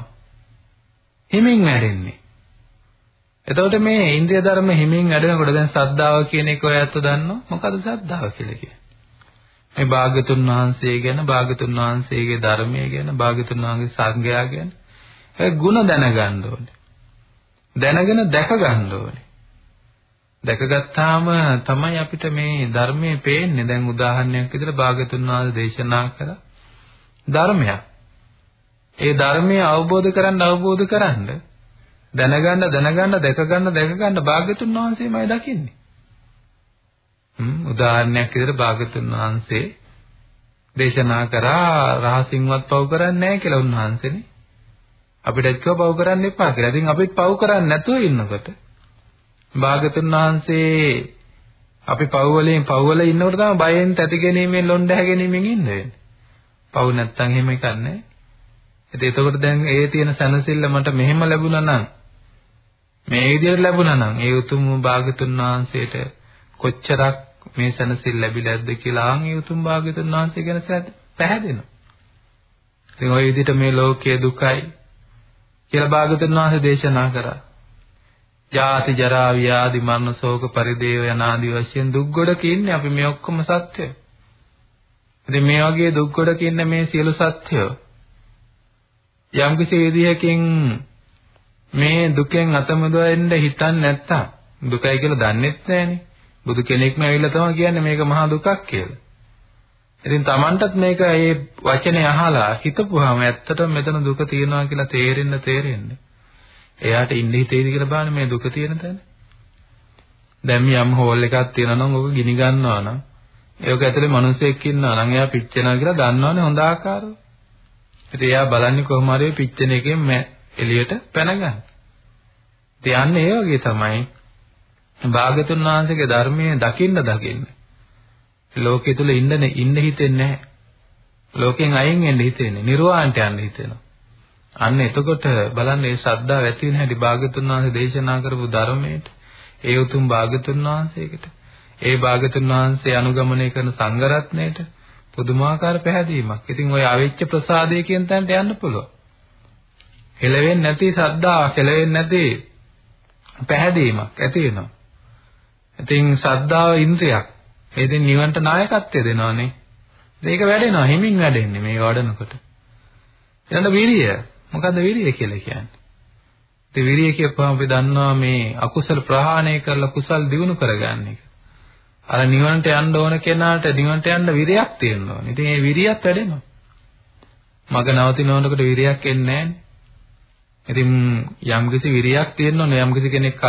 හිමින් වැඩෙන්නේ. එතකොට මේ ඉන්ද්‍රිය ධර්ම හිමින් වැඩෙනකොට දැන් සද්ධාව කියන එක ඔයත් දන්නව මොකද සද්ධාව කියලා කියන්නේ? මේ භාග්‍යතුන් වහන්සේ ගැන භාග්‍යතුන් වහන්සේගේ ධර්මය ගැන භාග්‍යතුන් වහන්සේගේ සංඝයා ගැන ඒ ಗುಣ දැනගන්න ඕනේ. දැනගෙන දැක ගන්න ඕනේ. දැකගත්තාම තමයි අපිට මේ ධර්මයේ පේන්නේ. දැන් උදාහරණයක් විදිහට භාගතුන් වහන්සේ දේශනා කළා ධර්මයක්. ඒ ධර්මය අවබෝධ කරන්න අවබෝධ කරන්න දැනගන්න දැනගන්න දැකගන්න දැකගන්න භාගතුන් වහන්සේමයි දකින්නේ. හ්ම් උදාහරණයක් විදිහට භාගතුන් වහන්සේ දේශනා කරා රහසින්වත් පව කරන්නේ නැහැ කියලා උන්වහන්සේනේ. අපිට කිව්ව පව් කරන්න එපා කියලා. ඉතින් අපිත් පව් කරන්නේ නැතුව ඉන්නකොට භාගතුන් වහන්සේ අපි පව් වලින් පව් වල ඉන්නකොට තමයි බයෙන් තැති ගැනීමෙන් ලොණ්ඩ හැගෙනීමෙන් ඉන්නේ. පව් නැත්තම් එහෙම එකක් නැහැ. ඉතින් එතකොට දැන් ඒ තියෙන සැනසෙල්ල මට මෙහෙම ලැබුණා නම් මේ විදිහට ලැබුණා නම් ඒ උතුම් භාගතුන් වහන්සේට කොච්චරක් මේ සැනසෙල්ල ලැබිලාද කියලා ආන් ඒ උතුම් භාගතුන් වහන්සේ ගැන පැහැදෙනවා. ඉතින් ওই විදිහට මේ ලෝකයේ දුකයි කියලා භාගතුන් වහන්සේ දේශනා කරා. ජාති ජරා ව්‍යාධි මරණ ශෝක පරිදේව යන ආදී වශයෙන් දුක් ගොඩක ඉන්නේ අපි මේ ඔක්කොම සත්‍යය. ඉතින් මේ වගේ දුක් ගොඩක ඉන්න මේ සියලු සත්‍යය යම් කිසි විදිහකින් මේ දුකෙන් අත මුදවෙන්න හිතන්නේ නැත්තම් දුකයි කියලා දන්නෙත් නැහනේ. බුදු කෙනෙක්ම ඇවිල්ලා තමයි කියන්නේ මේක මහා දුකක් කියලා. ඉතින් Tamanටත් මේක මේ වචනේ අහලා හිතපුවාම ඇත්තටම මෙතන දුක තියෙනවා කියලා තේරෙන්න තේරෙන්න. එයාට ඉන්න හිතේද කියලා බලන්න මේ දුක තියෙන තැන. දැන් මේ යම් හෝල් එකක් තියෙනවා නම් ඔක ගිනි ගන්නවා නම් ඒක ඇතුලේ මිනිසෙක් ඉන්නවා නම් එයා පිච්චෙනවා කියලා දන්නවනේ හොඳ ආකාරව. ඉතින් එයා බලන්නේ කොහොම හරි පිච්චෙන එකෙන් එළියට පැන ගන්න. ඉතින් යන්නේ ඒ වගේ තමයි භාගතුන් වහන්සේගේ ධර්මයේ දකින්න දකින්න ලෝකයේ තුල ඉන්න ඉන්න හිතෙන්නේ නැහැ. ලෝකෙන් අයින් වෙන්න හිතෙන්නේ. නිර්වාණයට යන්න හිතෙනවා. අන්න එතකොට බලන්න මේ ශ්‍රද්ධාව ඇති වෙන හැටි භාගතුන් වහන්සේ දේශනා කරපු ධර්මයට ඒ උතුම් භාගතුන් වහන්සේකට ඒ භාගතුන් වහන්සේ අනුගමනය කරන සංඝරත්නයට පුදුමාකාර පැහැදීමක්. ඉතින් ওই අවිච්ඡ ප්‍රසාදය කියන තැනට යන්න පුළුවන්. හෙලවෙන්නේ නැති ශ්‍රද්ධාවක්, හෙලවෙන්නේ නැති පැහැදීමක් ඇති වෙනවා. ඉතින් ශ්‍රද්ධාව ඉන්ද්‍රියක්. ඒකෙන් නිවන්ට නායකත්වය දෙනවානේ. ඒක වැඩෙනවා, හිමින් වැඩෙන්නේ මේ වඩනකොට. ඊළඟ විරිය. මොකද්ද විරිය කියලා කියන්නේ? ඉතින් විරිය කියපුවම අපි දන්නවා මේ අකුසල ප්‍රහාණය කරලා කුසල් දිනු කරගන්න එක. අර නිවනට යන්න ඕන කෙනාට නිවනට යන්න විරියක් තියෙන්න ඕනේ. ඉතින් ඒ විරියත් වැඩෙනවා. මග නවතිනවනකොට විරියක් එන්නේ නැහැ. ඉතින් යම්කිසි විරියක් තියෙන්න ඕනේ. යම්කිසි කෙනෙක්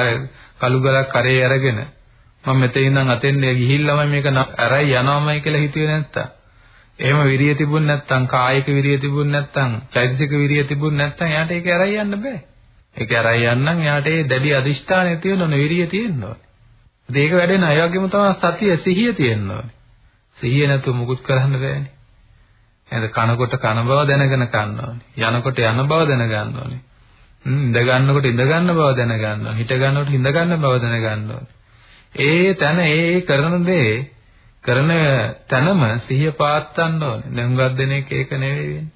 කළු ගලක් කරේ අරගෙන මම මෙතන ඉඳන් අතෙන් ගිහිල්ලාම මේක අරයි යනවාමයි කියලා හිතුවේ නැත්තම් එහෙම විරිය තිබුණ නැත්තම් කායික විරිය තිබුණ නැත්තම් චෛතසික විරිය තිබුණ නැත්තම් එයාට ඒක අරයි යන්න බෑ. ඒක අරයි යන්නම් එයාට ඒ දැඩි අදිෂ්ඨානය තියෙන්න ඕනේ විරිය තියෙන්න ඕනේ. ඒක වැඩෙන අය වගේම තමයි සතිය සිහිය තියෙන්න ඕනේ. සිහිය නැතුව මුකුත් කරන්න බෑනේ. එහෙනම් කනකොට කන බව දැනගෙන කන්න ඕනේ. යනකොට යන බව දැනගන්න ඕනේ. ඉඳ ගන්නකොට ඉඳ ගන්න බව දැනගන්න ඕනේ. හිට ගන්නකොට හිඳ ගන්න බව දැනගන්න ඕනේ. ඒ තැන ඒ කරන දේ කරන තැනම සිහිය පාත්තන්න ඕනේ. දැන් හුඟක් දෙනෙක් ඒක නෙවෙයි වෙන්නේ.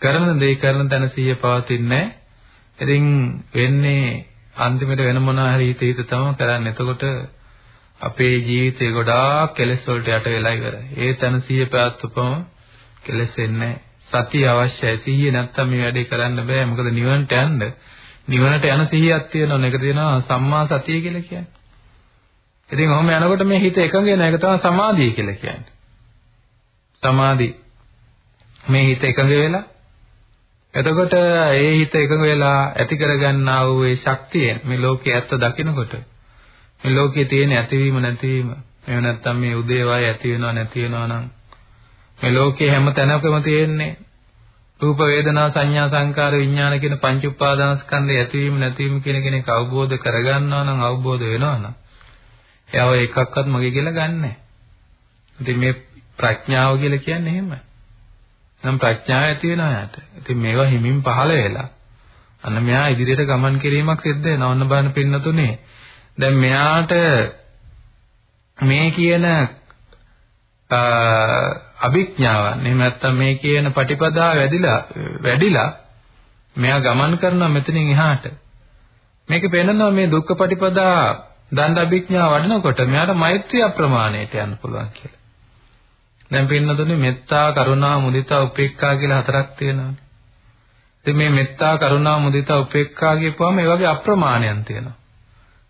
කරන දේ කරන තැන සිහිය පවතින්නේ ඉතින් වෙන්නේ අන්තිමට වෙන මොනවා හරි හිත හිත තමයි කරන්නේ. එතකොට අපේ ජීවිතේ ගොඩාක් කෙලෙස් වලට යට වෙලා ඉවරයි. ඒ තැන සිහිය පැවැත්වපම කෙලෙස් එන්නේ සතිය අවශ්‍යයි. සිහිය නැත්තම් මේ වැඩේ කරන්න බෑ. මොකද නිවනට යන්න නිවනට යන සිහියක් තියෙනවා. ඒක තියෙනවා සම්මා සතිය කියලා කියන්නේ. ඉතින් ඔහොම යනකොට මේ හිත එකඟ වෙන එක තමයි සමාධිය කියලා කියන්නේ. සමාධි මේ හිත එකඟ වෙලා එතකොට ඒ හිත එකඟ වෙලා ඇති කරගන්නා වූ ඒ ශක්තිය මේ ලෝකයේ ඇත්ත දකිනකොට මේ ලෝකයේ තියෙන ඇතිවීම නැතිවීම එහෙම නැත්නම් මේ උදේවය ඇති වෙනව නැති වෙනව නම් මේ ලෝකයේ හැම තැනකම තියෙන්නේ රූප වේදනා සංඥා සංකාර විඥාන කියන පංච උපාදානස්කන්ධය ඇතිවීම නැතිවීම කියන කෙනෙක් අවබෝධ කරගන්නවා නම් අවබෝධ වෙනවා නම් එයාව එකක්වත් මගේ කියලා ගන්නෑ. ඉතින් මේ ප්‍රඥාව කියලා කියන්නේ එහෙමයි. නම් ප්‍රඥාව ඇති වෙනවා යාට. ඉතින් මේවා හිමින් පහළ වෙලා අන්න මෙයා ඉදිරියට ගමන් කිරීමක් සිද්ධ වෙනවා. ඔන්න බලන්න පින්නතුනේ. දැන් මෙයාට මේ කියන අභිඥාවන් එහෙම නැත්නම් මේ කියන පටිපදා වැඩිලා වැඩිලා මෙයා ගමන් කරනවා මෙතනින් එහාට. මේක පේනවා මේ දුක්ඛ පටිපදා දණ්ඩ අභිඥා වඩනකොට මෙයාට මෛත්‍රිය අප්‍රමාණයට යන්න පුළුවන් කියලා. දැන් පින්නතුනේ මෙත්තා කරුණා මුදිතා උපේක්ඛා කියලා හතරක් තියෙනවානේ. ඉතින් මේ මෙත්තා කරුණා මුදිතා උපේක්ඛා කියපුවම ඒ වගේ අප්‍රමාණයන් තියෙනවා.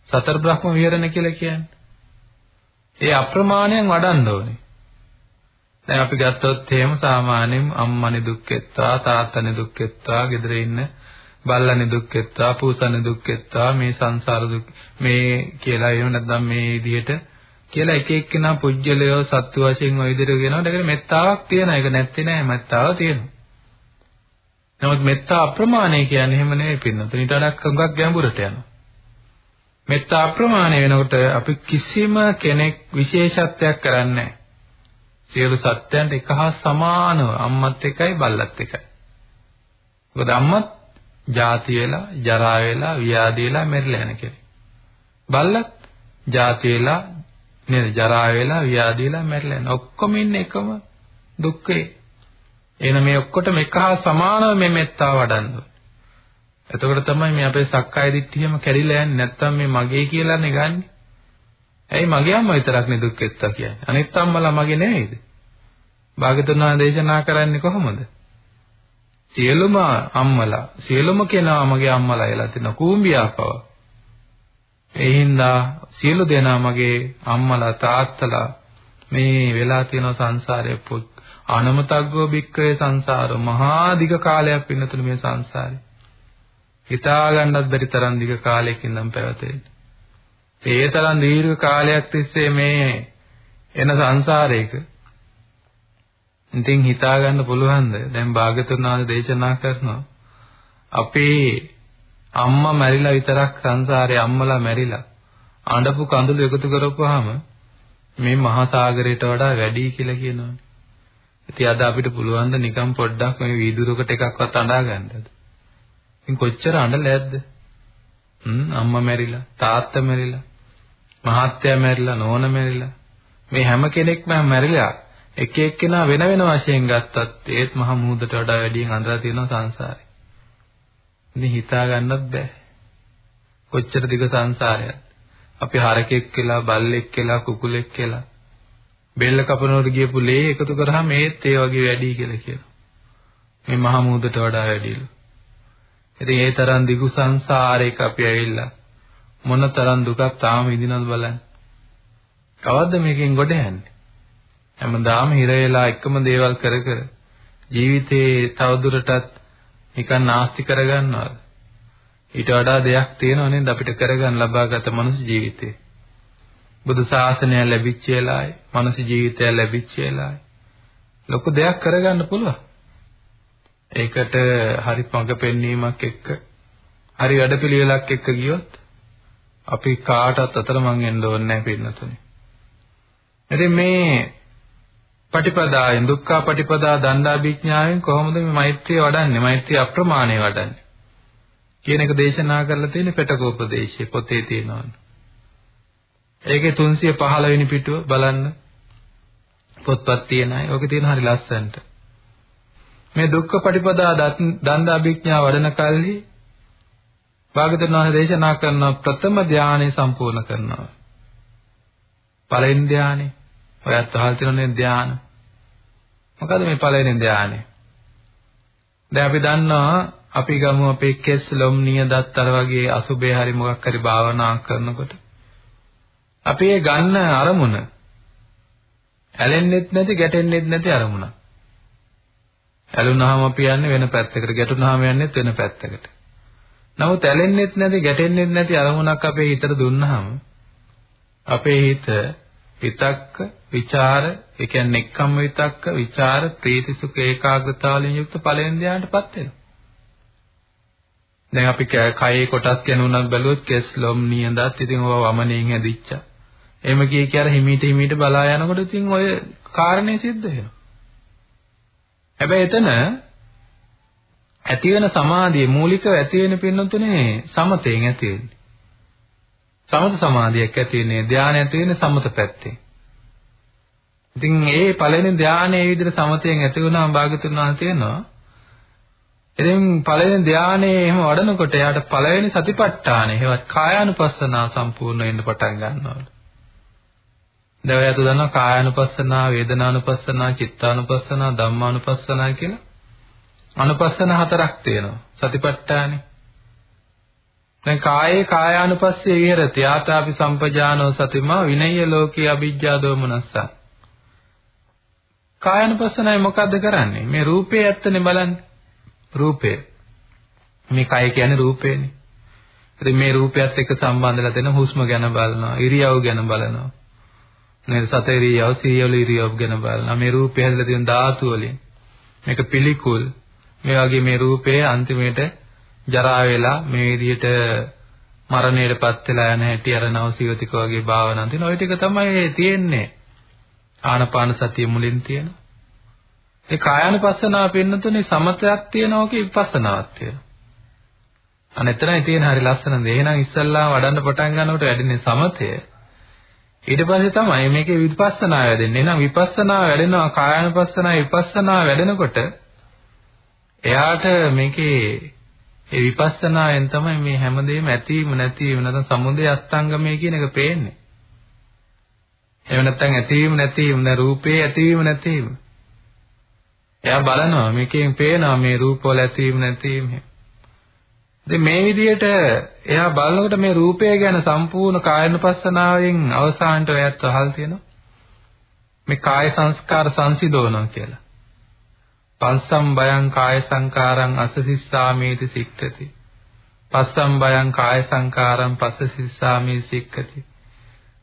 සතර බ්‍රහ්ම විහරණ කියලා කියන්නේ. ඒ අප්‍රමාණයන් වඩන්න ඕනේ. දැන් අපි ගත්තොත් එහෙම සාමාන්‍යයෙන් අම්මනේ දුක්ඛෙත්තා තාත්තනේ දුක්ඛෙත්තා ගෙදර ඉන්න බල්ලනේ දුක්ඛෙත්තා පූසනේ දුක්ඛෙත්තා මේ සංසාර දුක් මේ කියලා එහෙම නැත්නම් මේ විදිහට කියලා එක එක්කෙනා පුජ්‍යලයෝ සත්‍ය වශයෙන් ওই විදිහට කියනවා. ඒකට මෙත්තාවක් තියෙනවා. ඒක නැත්තේ නෑ මෙත්තාව තියෙනවා. නමුත් මෙත්තා අප්‍රමාණය කියන්නේ එහෙම නෙවෙයි පින්නතුන. ඊට වඩා හුඟක් ගැඹුරට යනවා. මෙත්තා අප්‍රමාණය වෙනකොට අපි කිසිම කෙනෙක් විශේෂත්වයක් කරන්නේ නැහැ. සියලු සත්‍යයන්ට එක හා සමානව අම්මත් එකයි බල්ලත් එකයි. මොකද අම්මත් ජාති වෙලා, ජරා වෙලා, ව්‍යාධි වෙලා මැරිලා යන කෙනෙක්. බල්ලත් ජාති වෙලා, නේද? ජරා වෙලා, ව්‍යාධි වෙලා මැරිලා යන. ඔක්කොම ඉන්නේ එකම දුක්ඛේ. එහෙනම් මේ ඔක්කොටම එක හා සමානව මේ මෙත්තාව වඩන්න එතකොට තමයි මේ අපේ සක්කාය දිට්ඨියම කැඩිලා යන්නේ. නැත්තම් මේ මගේ කියලා නෙගන්නේ. ඇයි මගේ අම්මා විතරක් නේ දුක් වෙත්තා කියන්නේ? අනිත් අම්මලා මගේ නෙවෙයිද? භාගතුන් වහන්සේ දේශනා කරන්නේ කොහොමද? සියලුම අම්මලා, සියලුම කෙනා මගේ අම්මලා එලා තිනවා කූඹියා පව. ඒ හින්දා සියලු දෙනා මගේ අම්මලා තාත්තලා මේ වෙලා තියෙන සංසාරයේ පුත් අනමතග්ගෝ බික්කේ සංසාර මහා දිග කාලයක් වෙනතුළු මේ සංසාරේ හිතා ගන්නත් බැරි තරම් දිග කාලයක ඉඳන් පැවතෙන්නේ. ඒ තරම් දීර්ඝ කාලයක් තිස්සේ මේ එන සංසාරයක ඉතින් හිතා ගන්න පුළුවන්ද? දැන් භාගතුන් වහන්සේ දේශනා කරනවා අපේ අම්මා මැරිලා විතරක් සංසාරේ අම්මලා මැරිලා අඬපු කඳුළු එකතු කරපුවාම මේ මහා සාගරයට වඩා වැඩි කියලා කියනවා. ඉතින් අද අපිට පුළුවන් ද නිකන් පොඩ්ඩක් මේ වීදුරකට එකක්වත් අඬා ගන්නද? ඉතින් කොච්චර අඬලෑද්ද? හ්ම් අම්මා මැරිලා, තාත්තා මැරිලා, මහත්තයා මැරිලා, නෝන මැරිලා. මේ හැම කෙනෙක්ම මැරිලා එක එක්කෙනා වෙන වෙන වශයෙන් ගත්තත් ඒත් මහ මුහුදට වඩා වැඩියෙන් අඬලා තියෙනවා සංසාරේ. ඉතින් හිතා ගන්නත් බෑ. කොච්චර දිග සංසාරයක්ද? අපි හරකෙක් කියලා, බල්ලෙක් කියලා, කුකුලෙක් කියලා බෙල්ල කපනවට ගියපු ලේ එකතු කරාම ඒත් ඒ වගේ වැඩි කියලා කියනවා. මේ මහ මුහුදට වඩා වැඩිලු. ඉතින් ඒ තරම් දිගු සංසාරයක අපි ඇවිල්ලා මොන තරම් දුකක් තාම විඳිනවද බලන්න. කවද්ද මේකෙන් ගොඩ යන්නේ? හැමදාම හිර වෙලා එකම දේවල් කර කර ජීවිතේ තවදුරටත් නිකන් නාස්ති කරගන්නවද? ඊට වඩා දෙයක් තියෙනව නේද අපිට කරගන්න ලබාගත මනුස්ස ජීවිතේ. බුදු ශාසනය ලැබිච්ච වෙලාවයි, මනුස්ස ජීවිතය ලැබිච්ච වෙලාවයි. ලොකු දෙයක් කරගන්න පුළුවන්. ඒකට හරි මඟ පෙන්වීමක් එක්ක හරි වැඩපිළිවෙලක් එක්ක ගියොත් අපි කාටවත් අතරමං වෙන්න ඕනේ නැහැ පින්නතුනේ. ඉතින් මේ පටිපදායෙන් දුක්ඛ පටිපදා දණ්ඩාභිඥාවෙන් කොහොමද මේ මෛත්‍රිය වඩන්නේ? මෛත්‍රිය අප්‍රමාණය වඩන්නේ. කියන එක දේශනා කරලා තියෙන්නේ පෙටකෝපදේශයේ පොතේ තියෙනවා. ඒකේ 315 වෙනි පිටුව බලන්න. පොත්පත් තියෙන අය. ඕකේ තියෙන හරි ලස්සනට. මේ දුක්ඛ පටිපදා දණ්ඩාභිඥා වඩන කල්හි භාගතුන් වහන්සේ දේශනා කරන ප්‍රථම ධානය සම්පූර්ණ කරනවා. පළවෙනි ධානය. ඔයත් අහලා තියෙනනේ ධාන. මොකද මේ පළවෙනි ධානය? දැන් අපි දන්නවා අපි ගමු අපේ කෙස් ලොම් නිය දත් අර වගේ අසුබේ හරි මොකක් හරි භාවනා කරනකොට අපි ඒ ගන්න අරමුණ ඇලෙන්නෙත් නැති ගැටෙන්නෙත් නැති අරමුණක්. ඇලුනහම අපි යන්නේ වෙන පැත්තකට, ගැටුනහම යන්නේ වෙන පැත්තකට. නමුත් ඇලෙන්නෙත් නැති, ගැටෙන්නෙත් නැති අරමුණක් අපේ හිතට දුන්නාම අපේ හිත විතක්ක, ਵਿਚාර, ඒ කියන්නේ එක්කම් විතක්ක, ਵਿਚාර, ප්‍රීති සුඛ ඒකාග්‍රතාවලින් යුක්ත ඵලෙන් ධානයටපත් වෙනවා. දැන් අපි කයේ කොටස් ගැන උනත් බැලුවොත් කෙස් ලොම් නියඳත් ඉතින් ඔය වමනෙන් හැදිච්ච. එහෙම කිය කියලා හිමීට හිමීට බලා යනකොට ඉතින් ඔය කාරණේ සිද්ධ වෙනවා. හැබැයි එතන ඇති වෙන සමාධියේ මූලිකව ඇති වෙන පින්නතුනේ සමතෙන් ඇති වෙන්නේ. සමත සමාධියක් ඇති වෙන්නේ ධානය ඇති වෙන්නේ සමත පැත්තේ. ඉතින් ඒ පළවෙනි ධානය ඒ විදිහට සමතෙන් ඇති වුණාම භාගතුන් වහන්සේ කියනවා ඉතින් පළවෙනි ධානයේ එහෙම වඩනකොට එයාට පළවෙනි සතිපට්ඨානෙ හේවත් කායානුපස්සනාව සම්පූර්ණ වෙන්න පටන් ගන්නවා. දැන් ඔයත් දන්නවා කායානුපස්සනා, වේදනානුපස්සනා, චිත්තානුපස්සනා, ධම්මානුපස්සනා කියලා අනුපස්සන හතරක් තියෙනවා. සතිපට්ඨානෙ. දැන් කායේ කායානුපස්සේ විහෙරති ආතාපි සම්පජානෝ සතිමා විනය්‍ය ලෝකේ අවිජ්ජා දෝමනස්ස. කායානුපස්සනයි මොකද්ද කරන්නේ? මේ රූපේ ඇත්තනේ බලන්නේ. රූපය. මේ කය කියන්නේ රූපේනේ. ඉතින් මේ රූපයත් එක්ක සම්බන්ධලා දෙන හුස්ම ගැන බලනවා, ඉරියව් ගැන බලනවා. නේද? සතේරියව, සිරියවල ඉරියව් ගැන බලනවා. මේ රූපය හැදලා තියෙන ධාතු වලින්. මේක පිළිකුල්. මේ වගේ මේ රූපය අන්තිමේට ජරා වෙලා මේ විදිහට මරණයටපත් වෙලා යන හැටි අර නවසීවතික වගේ භාවනා තියෙන ඔය ටික තමයි තියෙන්නේ. ආනපාන සතිය මුලින් තියෙන ඒ කායानुපස්සනාව පෙන්නතුනේ සමතයක් තියෙනවා කී විපස්සනාවක් තියෙනවා. අනෙතරයි තියෙන හරි ලස්සනද එහෙනම් ඉස්සල්ලා වඩන්න පටන් ගන්නකොට වැඩින්නේ සමතය. ඊට පස්සේ තමයි මේකේ විපස්සනා වැඩෙන්නේ. එහෙනම් විපස්සනා වැඩෙනවා කායानुපස්සනා විපස්සනා වැඩෙනකොට එයාට මේකේ ඒ විපස්සනායෙන් තමයි මේ හැමදේම ඇතිවීම නැතිවීම නැත්නම් සමුදය අස්තංගමය කියන එක පේන්නේ. එහෙම නැත්නම් ඇතිවීම නැතිවීම නැ රූපේ ඇතිවීම නැතිවීම. එයා බලනවා මේකෙන් පේනවා මේ රූපවල ඇතිවීම නැතිවීම. ඉතින් මේ විදිහට එයා බලනකොට මේ රූපය ගැන සම්පූර්ණ කායනුපස්සනාවෙන් අවසානට එයත් අහල් තියෙනවා. මේ කාය සංස්කාර සංසිඳවනවා කියලා. පස්සම් බයං කාය සංකාරං අසසිස්සාමේති සික්ඛති. පස්සම් බයං කාය සංකාරං පස්සසිස්සාමේ සික්ඛති.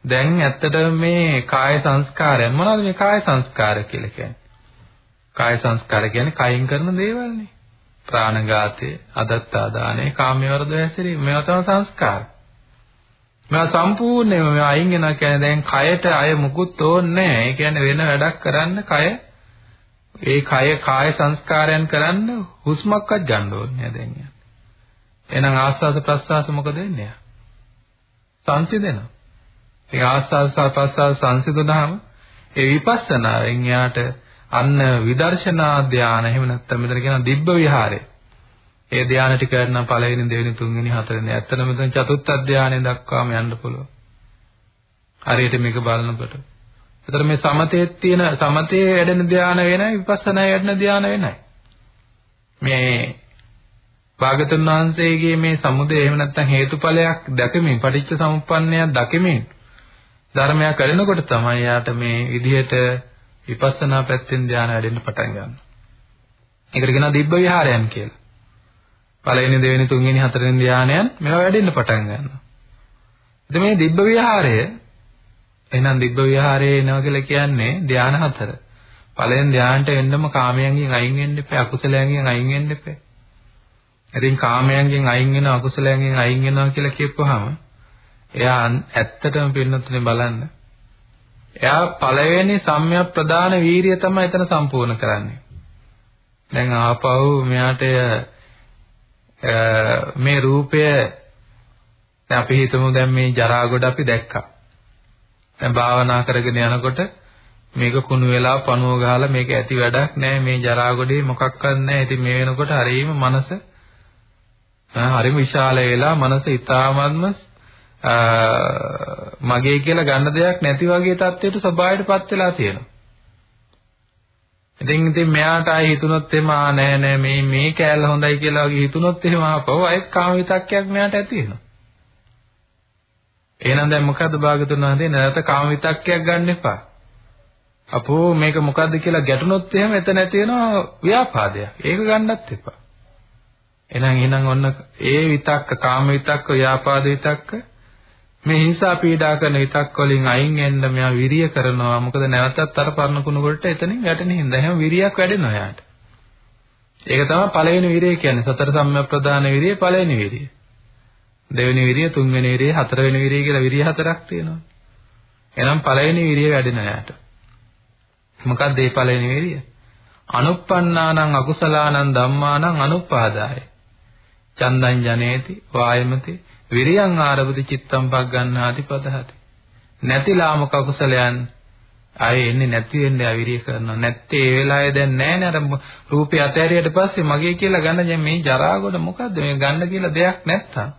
දැන් ඇත්තටම මේ කාය සංස්කාරයන් මොනවද මේ කාය සංස්කාර කියලා කියන්නේ? කාය සංස්කාර කියන්නේ කයින් කරන දේවල්නේ. ප්‍රාණඝාතය, අදත්තාදානය, කාමවර්ධ හැසිරීම මේවා තමයි සංස්කාර. මේවා සම්පූර්ණයෙන්ම මේවා අයින් වෙනවා කියන්නේ දැන් කයට අය මුකුත් ඕනේ නැහැ. ඒ කියන්නේ වෙන වැඩක් කරන්න කය ඒ කය කාය සංස්කාරයන් කරන්න හුස්මක්වත් ගන්න ඕනේ නැහැ දැන්. එහෙනම් ආස්වාද ප්‍රස්වාස මොකද වෙන්නේ? සංසිඳෙනවා. ඒ ආස්වාද ප්‍රස්වාස සංසිඳුනහම ඒ විපස්සනාවෙන් යාට අන්න විදර්ශනා ධානය එහෙම නැත්නම් මෙතන කියන දිබ්බ විහාරය. ඒ ධානය ටික කරනම් පළවෙනි දෙවෙනි තුන්වෙනි හතරවෙනි ඇත්තටම මෙතන චතුත්ථ ධානය දක්වාම යන්න පුළුවන්. හරියට මේක බලනකොට. ඒතර මේ සමතේ තියෙන සමතේ වැඩෙන ධාන වෙනයි විපස්සනා වැඩෙන ධාන වෙනයි. මේ භාගතුන් වහන්සේගේ මේ සමුදය එහෙම නැත්නම් හේතුඵලයක් දැකමින් පටිච්ච සමුප්පන්නයක් දකිමින් ධර්මයක් කරනකොට තමයි යාට මේ විදිහට විපස්සනා පැත්තෙන් ධානය වැඩෙන්න පටන් ගන්නවා. ඒකට කියනවා දිබ්බ විහාරයන් කියලා. පළවෙනි දෙවෙනි තුන්වෙනි හතරවෙනි ධානයන් මේවා වැඩෙන්න පටන් ගන්නවා. ඉතින් මේ දිබ්බ විහාරය එහෙනම් දිබ්බ විහාරයේ එනවා කියලා කියන්නේ ධාන හතර. පළවෙනි ධානයට එන්නම කාමයන්ගෙන් අයින් වෙන්න එපා, අකුසලයන්ගෙන් අයින් වෙන්න එපා. ඉතින් කාමයන්ගෙන් අයින් වෙනවා, අකුසලයන්ගෙන් අයින් වෙනවා කියලා කියපුවාම එයා ඇත්තටම පින්නතුනේ බලන්න. එයා පළවෙනි සම්‍යක් ප්‍රදාන වීරිය තමයි එතන සම්පූර්ණ කරන්නේ. දැන් ආපහු මෙයාට මේ රූපය දැන් අපි හිතමු දැන් මේ ජරා ගොඩ අපි දැක්කා. දැන් භාවනා කරගෙන යනකොට මේක කුණු වෙලා පණුව ගහලා මේක ඇති වැඩක් නෑ මේ ජරා ගොඩේ මොකක්වත් නෑ. ඉතින් මේ වෙනකොට හරීම මනස හරීම විශාල වෙලා මනස ඊ타මත්ම මගේ කියලා ගන්න දෙයක් නැති වගේ තත්ත්වයට ස්වභාවයටපත් වෙලා තියෙනවා. ඉතින් ඉතින් මෙයාට ආයෙ හිතුනොත් එහෙම ආ නෑ නෑ මේ මේ කෑල්ල හොඳයි කියලා වගේ හිතුනොත් එහෙම ආපහු ආයෙත් කාම විතක්කයක් මෙයාට ඇති වෙනවා. එහෙනම් දැන් මොකද්ද භාගතුන් වහන්සේ නැවත කාම විතක්කයක් ගන්න එපා. අපෝ මේක මොකද්ද කියලා ගැටුනොත් එහෙම එතන ඇති වෙනවා ව්‍යාපාදයක්. ඒක ගන්නත් එපා. එහෙනම් එහෙනම් ඔන්න ඒ විතක්ක කාම විතක්ක ව්‍යාපාද විතක්ක මේ හිංසා පීඩා කරන විතක් වලින් අයින් වෙන්න මෙයා විරිය කරනවා. මොකද නැවතත් අර පරණ කුණ වලට එතනින් වැටෙන හින්දා එහෙනම් විරියක් වැඩෙනවා යාට. ඒක තමයි පළවෙනි විරිය කියන්නේ. සතර සම්‍යක් ප්‍රදාන විරිය පළවෙනි විරිය. දෙවෙනි විරිය, තුන්වෙනි විරිය, හතරවෙනි විරිය කියලා විරිය හතරක් තියෙනවා. එහෙනම් පළවෙනි විරිය වැඩෙනවා යාට. මොකක්ද මේ පළවෙනි විරිය? අනුප්පන්නානං අකුසලානං ධම්මානං අනුපාදාය. චන්දං ජනේති වායමති විරියං ආරබති චිත්තම් පග්ගන්නාති පදහති. නැති ලාමක කුසලයන් ආයේ එන්නේ නැති වෙන්නේ අවිරිය කරනවා. නැත්තේ ඒ වෙලාවේ දැන් නැහැ නේද රූපේ අතහැරියට පස්සේ මගේ කියලා ගන්න දැන් මේ ජරා කොට මොකද්ද මේ ගන්න කියලා දෙයක් නැත්තම්.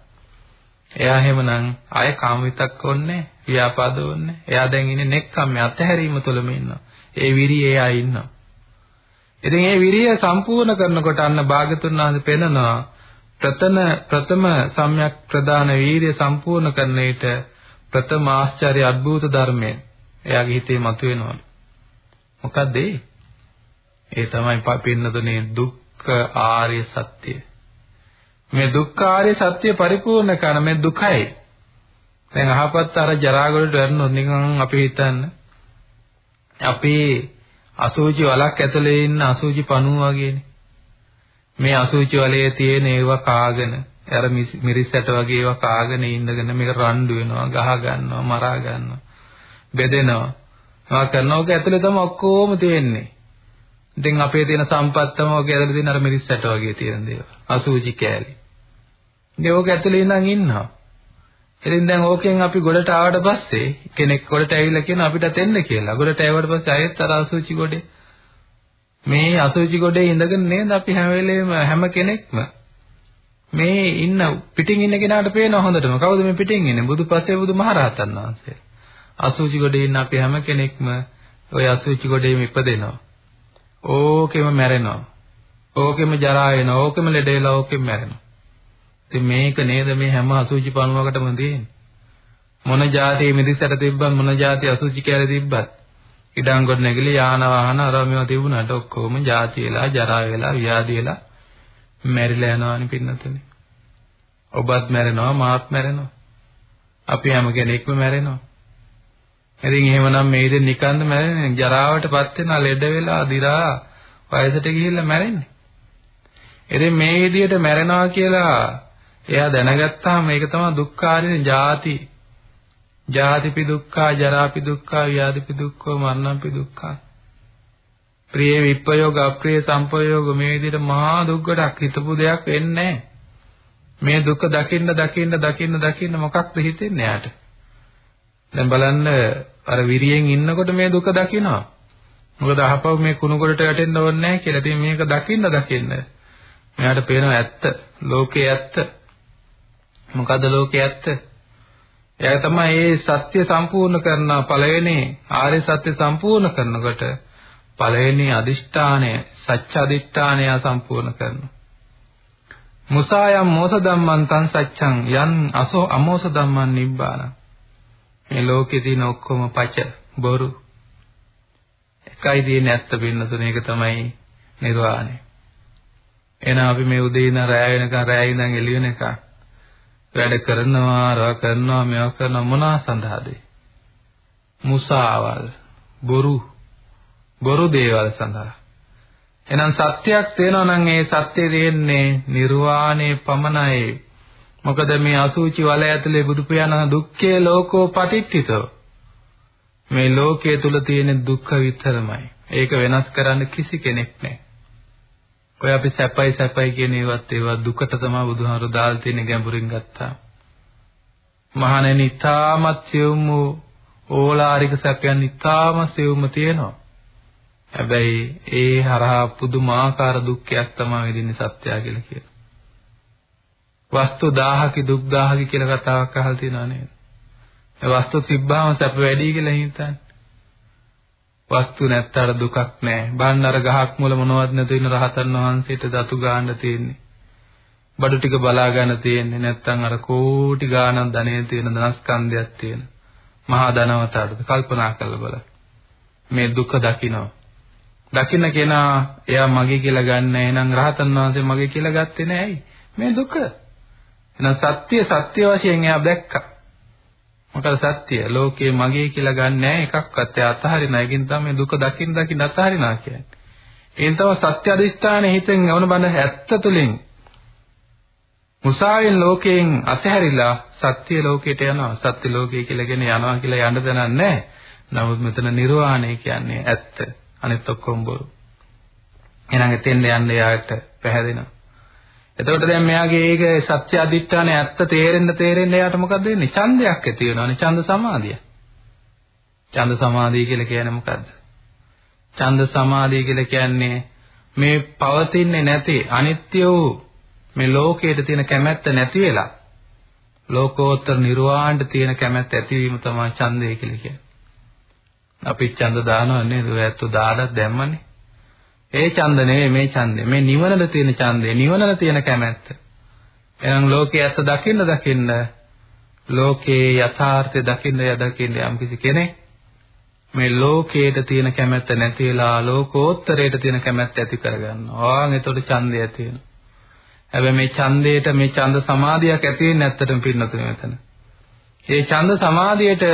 එයා එහෙමනම් ආය කාම විතක් ඕන්නේ ව්‍යාපාද ඕන්නේ. එයා දැන් ඉන්නේ නෙක්ඛම්ම අතහැරීම තුළම ඉන්නවා. ඒ විරිය එයා ඉන්නවා. ඉතින් මේ විරිය සම්පූර්ණ කරනකොට අන්න භාගතුන් වහන්සේ පෙන්නනවා ප්‍රතන ප්‍රථම සම්‍යක් ප්‍රදාන වීරිය සම්පූර්ණ කරන විට ප්‍රථම ආශ්චර්ය අద్భుත ධර්මය එයාගේ හිතේ මතුවෙනවා. මොකද්ද ඒ? ඒ තමයි පින්නතුනේ දුක්ඛ ආර්ය සත්‍ය. මේ දුක්ඛ ආර්ය සත්‍ය පරිපූර්ණ කරන මේ දුකයි. දැන් අහපත් අර ජරාගලට වැටුනොත් නිකන් අපි හිතන්න. අපි අසූචි වලක් ඇතුලේ ඉන්න අසූචි පණුව වගේනේ. මේ අසුචි වලේ තියෙන ඒවා කාගෙන අර මිරිස්සට වගේ ඒවා කාගෙන ඉඳගෙන මේක රණ්ඩු වෙනවා ගහ ගන්නවා මරා ගන්නවා බෙදෙනවා. මේවා කරනවක ඇතුලේ තමයි ඔක්කොම තියෙන්නේ. ඉතින් අපේ තියෙන සම්පත් තමයි ඔක ඇතුලේ තියෙන අර මිරිස්සට වගේ තියෙන දේවල්. අසුචි කෑලි. ඉතින් ඕක ඇතුලේ ඉඳන් ඉන්නවා. ඉතින් දැන් ඕකෙන් අපි ගොඩට ආවට පස්සේ කෙනෙක් ගොඩට ඇවිල්ලා කියන අපිට දෙන්න කියලා. ගොඩට ආවට පස්සේ ආයෙත් අර අසුචි ගොඩේ. මේ අසුචි ගොඩේ ඉඳගෙන නේද අපි හැම වෙලේම හැම කෙනෙක්ම? මේ ඉන්න පිටින් ඉන්න කෙනාට පේනවා හොඳටම. කවුද මේ පිටින් ඉන්නේ? බුදුපසේ බුදුමහරහතන් වහන්සේ. අසුචි ගොඩේ ඉන්න අපි හැම කෙනෙක්ම ওই අසුචි ගොඩේම ඉපදෙනවා. ඕකෙම මැරෙනවා. ඕකෙම ජරා වෙනවා. ඕකෙම ලෙඩ වෙලා ඕකෙම මැරෙනවා. ඉතින් මේක නේද මේ හැම අසුචි පණුවකටම තියෙන්නේ. මොන જાතියේ මිරිසට තිබ්බත් මොන જાති අසුචි කියලා තිබ්බත් ඉඩම් කොට නැගිලි යාන වාහන අර මේවා තිබුණාට ඔක්කොම જાති වෙලා ජරා වෙලා ව්‍යාධි වෙලා මැරිලා යනවානේ පින්නතනේ. ඔබත් මැරෙනවා මාත් මැරෙනවා. අපි හැම කෙනෙක්ම මැරෙනවා. ඉතින් එහෙමනම් මේ ඉතින් නිකන්ද මැරෙන්නේ ජරාවටපත් වෙනා ලෙඩ වෙලා දිරා වයසට ගිහිල්ලා මැරෙන්නේ. ඉතින් මේ විදියට මැරෙනවා කියලා එයා දැනගත්තාම මේක තමයි දුක්ඛාරින. ಜಾති ජාතිපි දුක්ඛා ජරාපි දුක්ඛා ව්‍යාධිපි දුක්ඛෝ මරණම්පි දුක්ඛා. ප්‍රිය විප්පයෝග අප්‍රිය සම්පයෝග මේ විදිහට මහා දුක්කටක් හිතපු දෙයක් වෙන්නේ මේ දුක දකින්න දකින්න දකින්න දකින්න මොකක්ද හිතෙන්නේ යාට දැන් බලන්න අර විරියෙන් ඉන්නකොට මේ දුක දකිනවා. මොකද අහපව මේ කුණු කොටට වැටෙන්න ඕනේ නැහැ කියලා. ඉතින් මේක දකින්න දකින්න. මෙයාට පේනවා ඇත්ත. ලෝකේ ඇත්ත. මොකද්ද ලෝකේ ඇත්ත? එයා තමයි මේ සත්‍ය සම්පූර්ණ කරන පළවෙනි ආර්ය සත්‍ය සම්පූර්ණ කරනකොට පළවෙනි අදිෂ්ඨානය සත්‍ය අදිෂ්ඨානය සම්පූර්ණ කරනවා. මුසායම් මෝස ධම්මං තං සච්ඡං යන් අසෝ අමෝස ධම්මං නිබ්බාන. මේ ලෝකේ තියෙන ඔක්කොම පච බොරු. එකයි තියෙන්නේ ඇත්ත වෙන්න තුන ඒක තමයි නිර්වාණය. එහෙනම් අපි මේ උදේ ඉඳන් රැය වෙනකන් රැය ඉඳන් එළිය වෙනකන් වැඩ කරනවා, රව කරනවා, මේවා කරනවා මොනවා සඳහාද? මුසාවල්, බොරු, බොරු දේවල් සඳහා. එහෙනම් සත්‍යයක් තේනවා නම් ඒ සත්‍ය දෙන්නේ නිර්වාණය පමණයි. මොකද මේ අසුචි වල ඇතුලේ බුදු පියාණන් දුක්ඛේ ලෝකෝ පටිච්චිතෝ. මේ ලෝකයේ තුල තියෙන දුක්ඛ විතරමයි. ඒක වෙනස් කරන්න කිසි කෙනෙක් නැහැ. ඔය අපි සැපයි සැපයි කියන ඒවත් ඒවා දුකට තමයි බුදුහාරු දාලා තියෙන ගැඹුරින් ගත්තා. මහණෙනි ඊ타මත් සියුම් වූ ඕලාරික සැපයන් ඊ타ම සියුම්ම තියෙනවා. හැබැයි ඒ හරහා පුදුමාකාර දුක්ඛයක් තමයි විඳින්නේ සත්‍යය කියලා කියනවා. වස්තු 1000කි දුක් 1000කි කියලා කතාවක් අහලා තියෙනව නේද? ඒ වස්තු තිබ්බාම සැප වැඩි කියලා හිතන්නේ. වස්තු නැත්තර දුකක් නැහැ. බණ්ඩර ගහක් මුල මොනවත් නැතු වෙන රහතන් වහන්සේට දතු ගන්න තියෙන්නේ. බඩු ටික බලා ගන්න තියෙන්නේ. නැත්තම් අර කෝටි ගාණක් ධනෙ තියෙන ධනස්කන්ධයක් තියෙන. මහා ධනවතට කල්පනා කරලා බලන්න. මේ දුක දකිනවා. දකින්න කෙනා එයා මගේ කියලා ගන්න එහෙනම් රහතන් වහන්සේ මගේ කියලා ගත්තේ නැහැ. මේ දුක. එහෙනම් සත්‍ය සත්‍ය වශයෙන් එයා දැක්කා. මොකද සත්‍ය ලෝකේ මගේ කියලා ගන්න නැහැ එකක්වත් ඒ අතහරින එකකින් තමයි දුක දකින්න දකින්න අතහරිනවා කියන්නේ. ඒන් තමයි සත්‍ය අධිෂ්ඨානයේ හිතෙන් යවන බඳ ඇත්ත තුලින් මුසාවෙන් ලෝකයෙන් අතහැරිලා සත්‍ය ලෝකයට යනවා. සත්‍ය ලෝකය කියලාගෙන යනවා කියලා යන්න දනන්නේ නැහැ. නමුත් මෙතන නිර්වාණය කියන්නේ ඇත්ත. අනිත් ඔක්කොම බොරු. එහෙනම් එතෙන් යන්න යාට පැහැදෙනවා. එතකොට දැන් මෙයාගේ ඒක සත්‍ය අධිෂ්ඨානය ඇත්ත තේරෙන්න තේරෙන්න එයාට මොකද වෙන්නේ? ඡන්දයක් ඇති වෙනවානේ ඡන්ද සමාධිය. ඡන්ද සමාධිය කියලා කියන්නේ මොකද්ද? ඡන්ද සමාධිය කියලා කියන්නේ මේ පවතින්නේ නැති අනිත්‍ය වූ මේ ලෝකයට තියෙන කැමැත්ත නැති වෙලා ලෝකෝත්තර නිර්වාණයට තියෙන කැමැත්ත ඇතිවීම තමයි ඡන්දය කියලා කියන්නේ. අපි ඡන්ද දානව නේද? ඔය ඇත්ත දාලා දැම්මනේ. ඒ ඡන්ද නෙවෙයි මේ ඡන්දය. මේ නිවනල තියෙන ඡන්දය, නිවනල තියෙන කැමැත්ත. එහෙනම් ලෝකයේ ඇත්ත දකින්න දකින්න ලෝකයේ යථාර්ථය දකින්න යදකින්න යම්කිසි කෙනෙක් මේ ලෝකයට තියෙන කැමැත්ත නැති වෙලා ලෝකෝත්තරයට තියෙන කැමැත්ත ඇති කරගන්නවා. ආන් එතකොට ඡන්දය ඇති වෙනවා. හැබැයි මේ ඡන්දයට මේ ඡන්ද සමාධියක් ඇති වෙන්නේ නැත්තටම පින්නතුනේ මෙතන. මේ ඡන්ද සමාධියට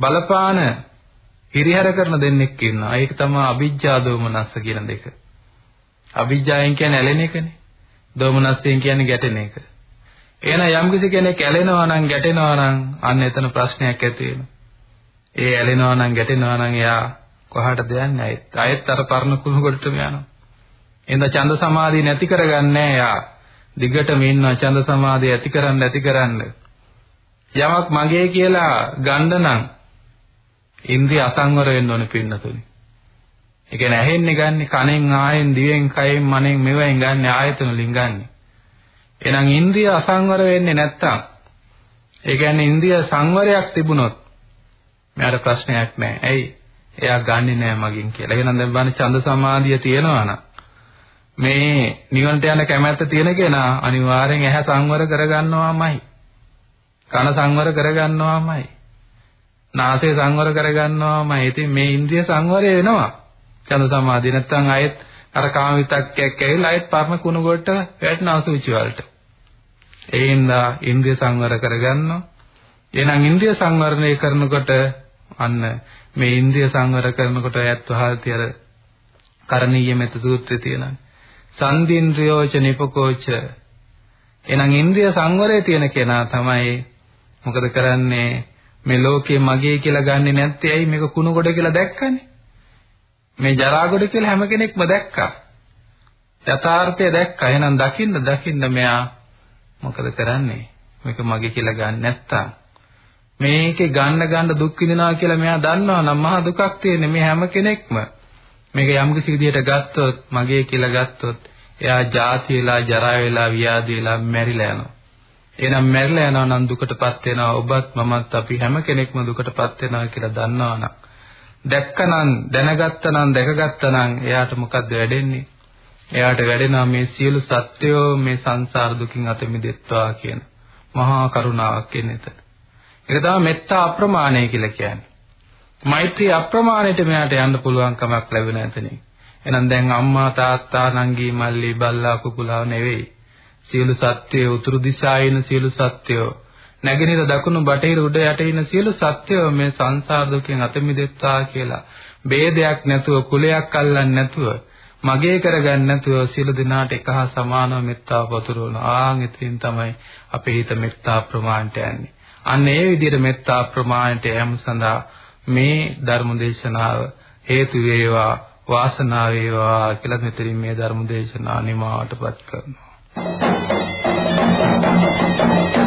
බලපාන හිරිහැර කරන දෙන්නෙක් ඉන්නවා. ඒක තමයි අවිජ්ජා දෝමනස්ස කියන දෙක. අවිජ්ජායෙන් කියන්නේ ඇලෙන එකනේ. දෝමනස්සයෙන් කියන්නේ ගැටෙන එක. එහෙනම් යම්කිසි කෙනෙක් ඇලෙනවා නම් ගැටෙනවා නම් අන්න එතන ප්‍රශ්නයක් ඇති වෙනවා. ඒ ඇලෙනවා නම් ගැටෙනවා නම් එයා කොහාටද යන්නේ? අයත් අයත් අර පරණ කුණු කොටටම යනවා. එහෙනම් ඡන්ද සමාධිය නැති කරගන්නේ එයා. දිගටම ඉන්නවා ඡන්ද සමාධිය ඇති කරන්න ඇති කරන්න. යමක් මගේ කියලා ගන්න නම් ඉන්ද්‍රිය අසංවර වෙන්න ඕනේ පින්නතුනි. ඒ කියන්නේ ඇහෙන්නේ ගන්න කනෙන් ආයෙන් දිවෙන් කයෙන් මනෙන් මෙවෙන් ගන්න ආයතන වලින් ගන්න. එහෙනම් ඉන්ද්‍රිය අසංවර වෙන්නේ නැත්තම් ඒ කියන්නේ ඉන්ද්‍රිය සංවරයක් තිබුණොත් මෙයාට ප්‍රශ්නයක් නැහැ. ඇයි? එයා ගන්නෙ නෑ මගෙන් කියලා. එහෙනම් දැන් බලන්න ඡන්ද සමාධිය තියෙනවා නම් මේ නිවනට යන කැමැත්ත තියෙන කෙනා අනිවාර්යෙන් ඇහැ සංවර කරගන්නවාමයි. කන සංවර කරගන්නවාමයි. නාසය සංවර කරගන්නවාමයි. ඉතින් මේ ඉන්ද්‍රිය සංවරය වෙනවා. චන්ද සමාධිය නැත්තම් ආයෙත් අර කාම විතක්කයක් ඇවිල්ලා ආයෙත් පරම කුණ කොට වැටෙන අසුචි වලට. ඒ හින්දා ඉන්ද්‍රිය සංවර කරගන්නවා. එහෙනම් ඉන්ද්‍රිය සංවරණය කරනකොට අන්න මේ ඉන්ද්‍රිය සංවර කරනකොට ඇත් වහල්ති අර කරණීය මෙත සූත්‍රයේ තියෙනවා. සන්දින්ද්‍රයෝච නිපකෝච එහෙනම් ඉන්ද්‍රිය සංවරයේ තියෙන කෙනා තමයි මොකද කරන්නේ මේ ලෝකේ මගේ කියලා ගන්නෙ නැත්තේ ඇයි මේක කුණු ගොඩ කියලා දැක්කනේ. මේ ජරා ගොඩ කියලා හැම කෙනෙක්ම දැක්කා. යථාර්ථය දැක්කා. එහෙනම් දකින්න දකින්න මෙයා මොකද කරන්නේ? මේක මගේ කියලා ගන්න නැත්තම් මේකේ ගන්න ගන්න දුක් විඳිනවා කියලා මෙයා දන්නවා නම් මහා දුකක් තියෙන්නේ මේ හැම කෙනෙක්ම. මේක යම් කිසි විදිහට ගත්තොත් මගේ කියලා ගත්තොත් එයා ජාති වෙලා, ජරා වෙලා, ව්‍යාධි වෙලා මැරිලා යනවා. එහෙනම් මැරිලා යනවා නම් දුකටපත් වෙනවා. ඔබත් මමත් අපි හැම කෙනෙක්ම දුකටපත් වෙනවා කියලා දන්නවනම් දැක්කනම් දැනගත්තනම් දැකගත්තනම් එයාට මොකද්ද වෙඩෙන්නේ? එයාට වැඩෙනවා මේ සියලු සත්‍යෝ මේ සංසාර දුකින් අත මිදෙත්වා කියන මහා කරුණාවක් කියන්නේ එතන. ඒක තමයි මෙත්තා අප්‍රමාණය කියලා කියන්නේ. මෛත්‍රී අප්‍රමාණයට මෙයාට යන්න පුළුවන් කමක් ලැබෙන ඇතනේ. එහෙනම් දැන් අම්මා තාත්තා නංගි මල්ලි බල්ලා කුකුලා නෙවෙයි. සියලු සත්‍යය උතුරු දිශාවේ ඉන්න සියලු සත්‍යෝ නැගෙනහිර දකුණු බටහිර උඩ යට ඉන්න සියලු සත්‍යෝ මේ සංසාර දුකෙන් අත මිදෙත්වා කියලා ભેදයක් නැතුව කුලයක් අල්ලන්නේ නැතුව මගේ කරගන්න නැතුව සියලු දෙනාට එක හා සමානව මෙත්තාව පතුරවන ආන් ඉතින් තමයි අපේ හිත මෙත්තා ප්‍රමාණයට යන්නේ. අන්න ඒ විදිහට මෙත්තා ප්‍රමාණයට යෑම සඳහා මේ ධර්ම දේශනාව හේතු වේවා වාසනාව වේවා කියලා මෙතනින් මේ ධර්ම දේශනාව නිමාවටපත් කරනවා. Thank you.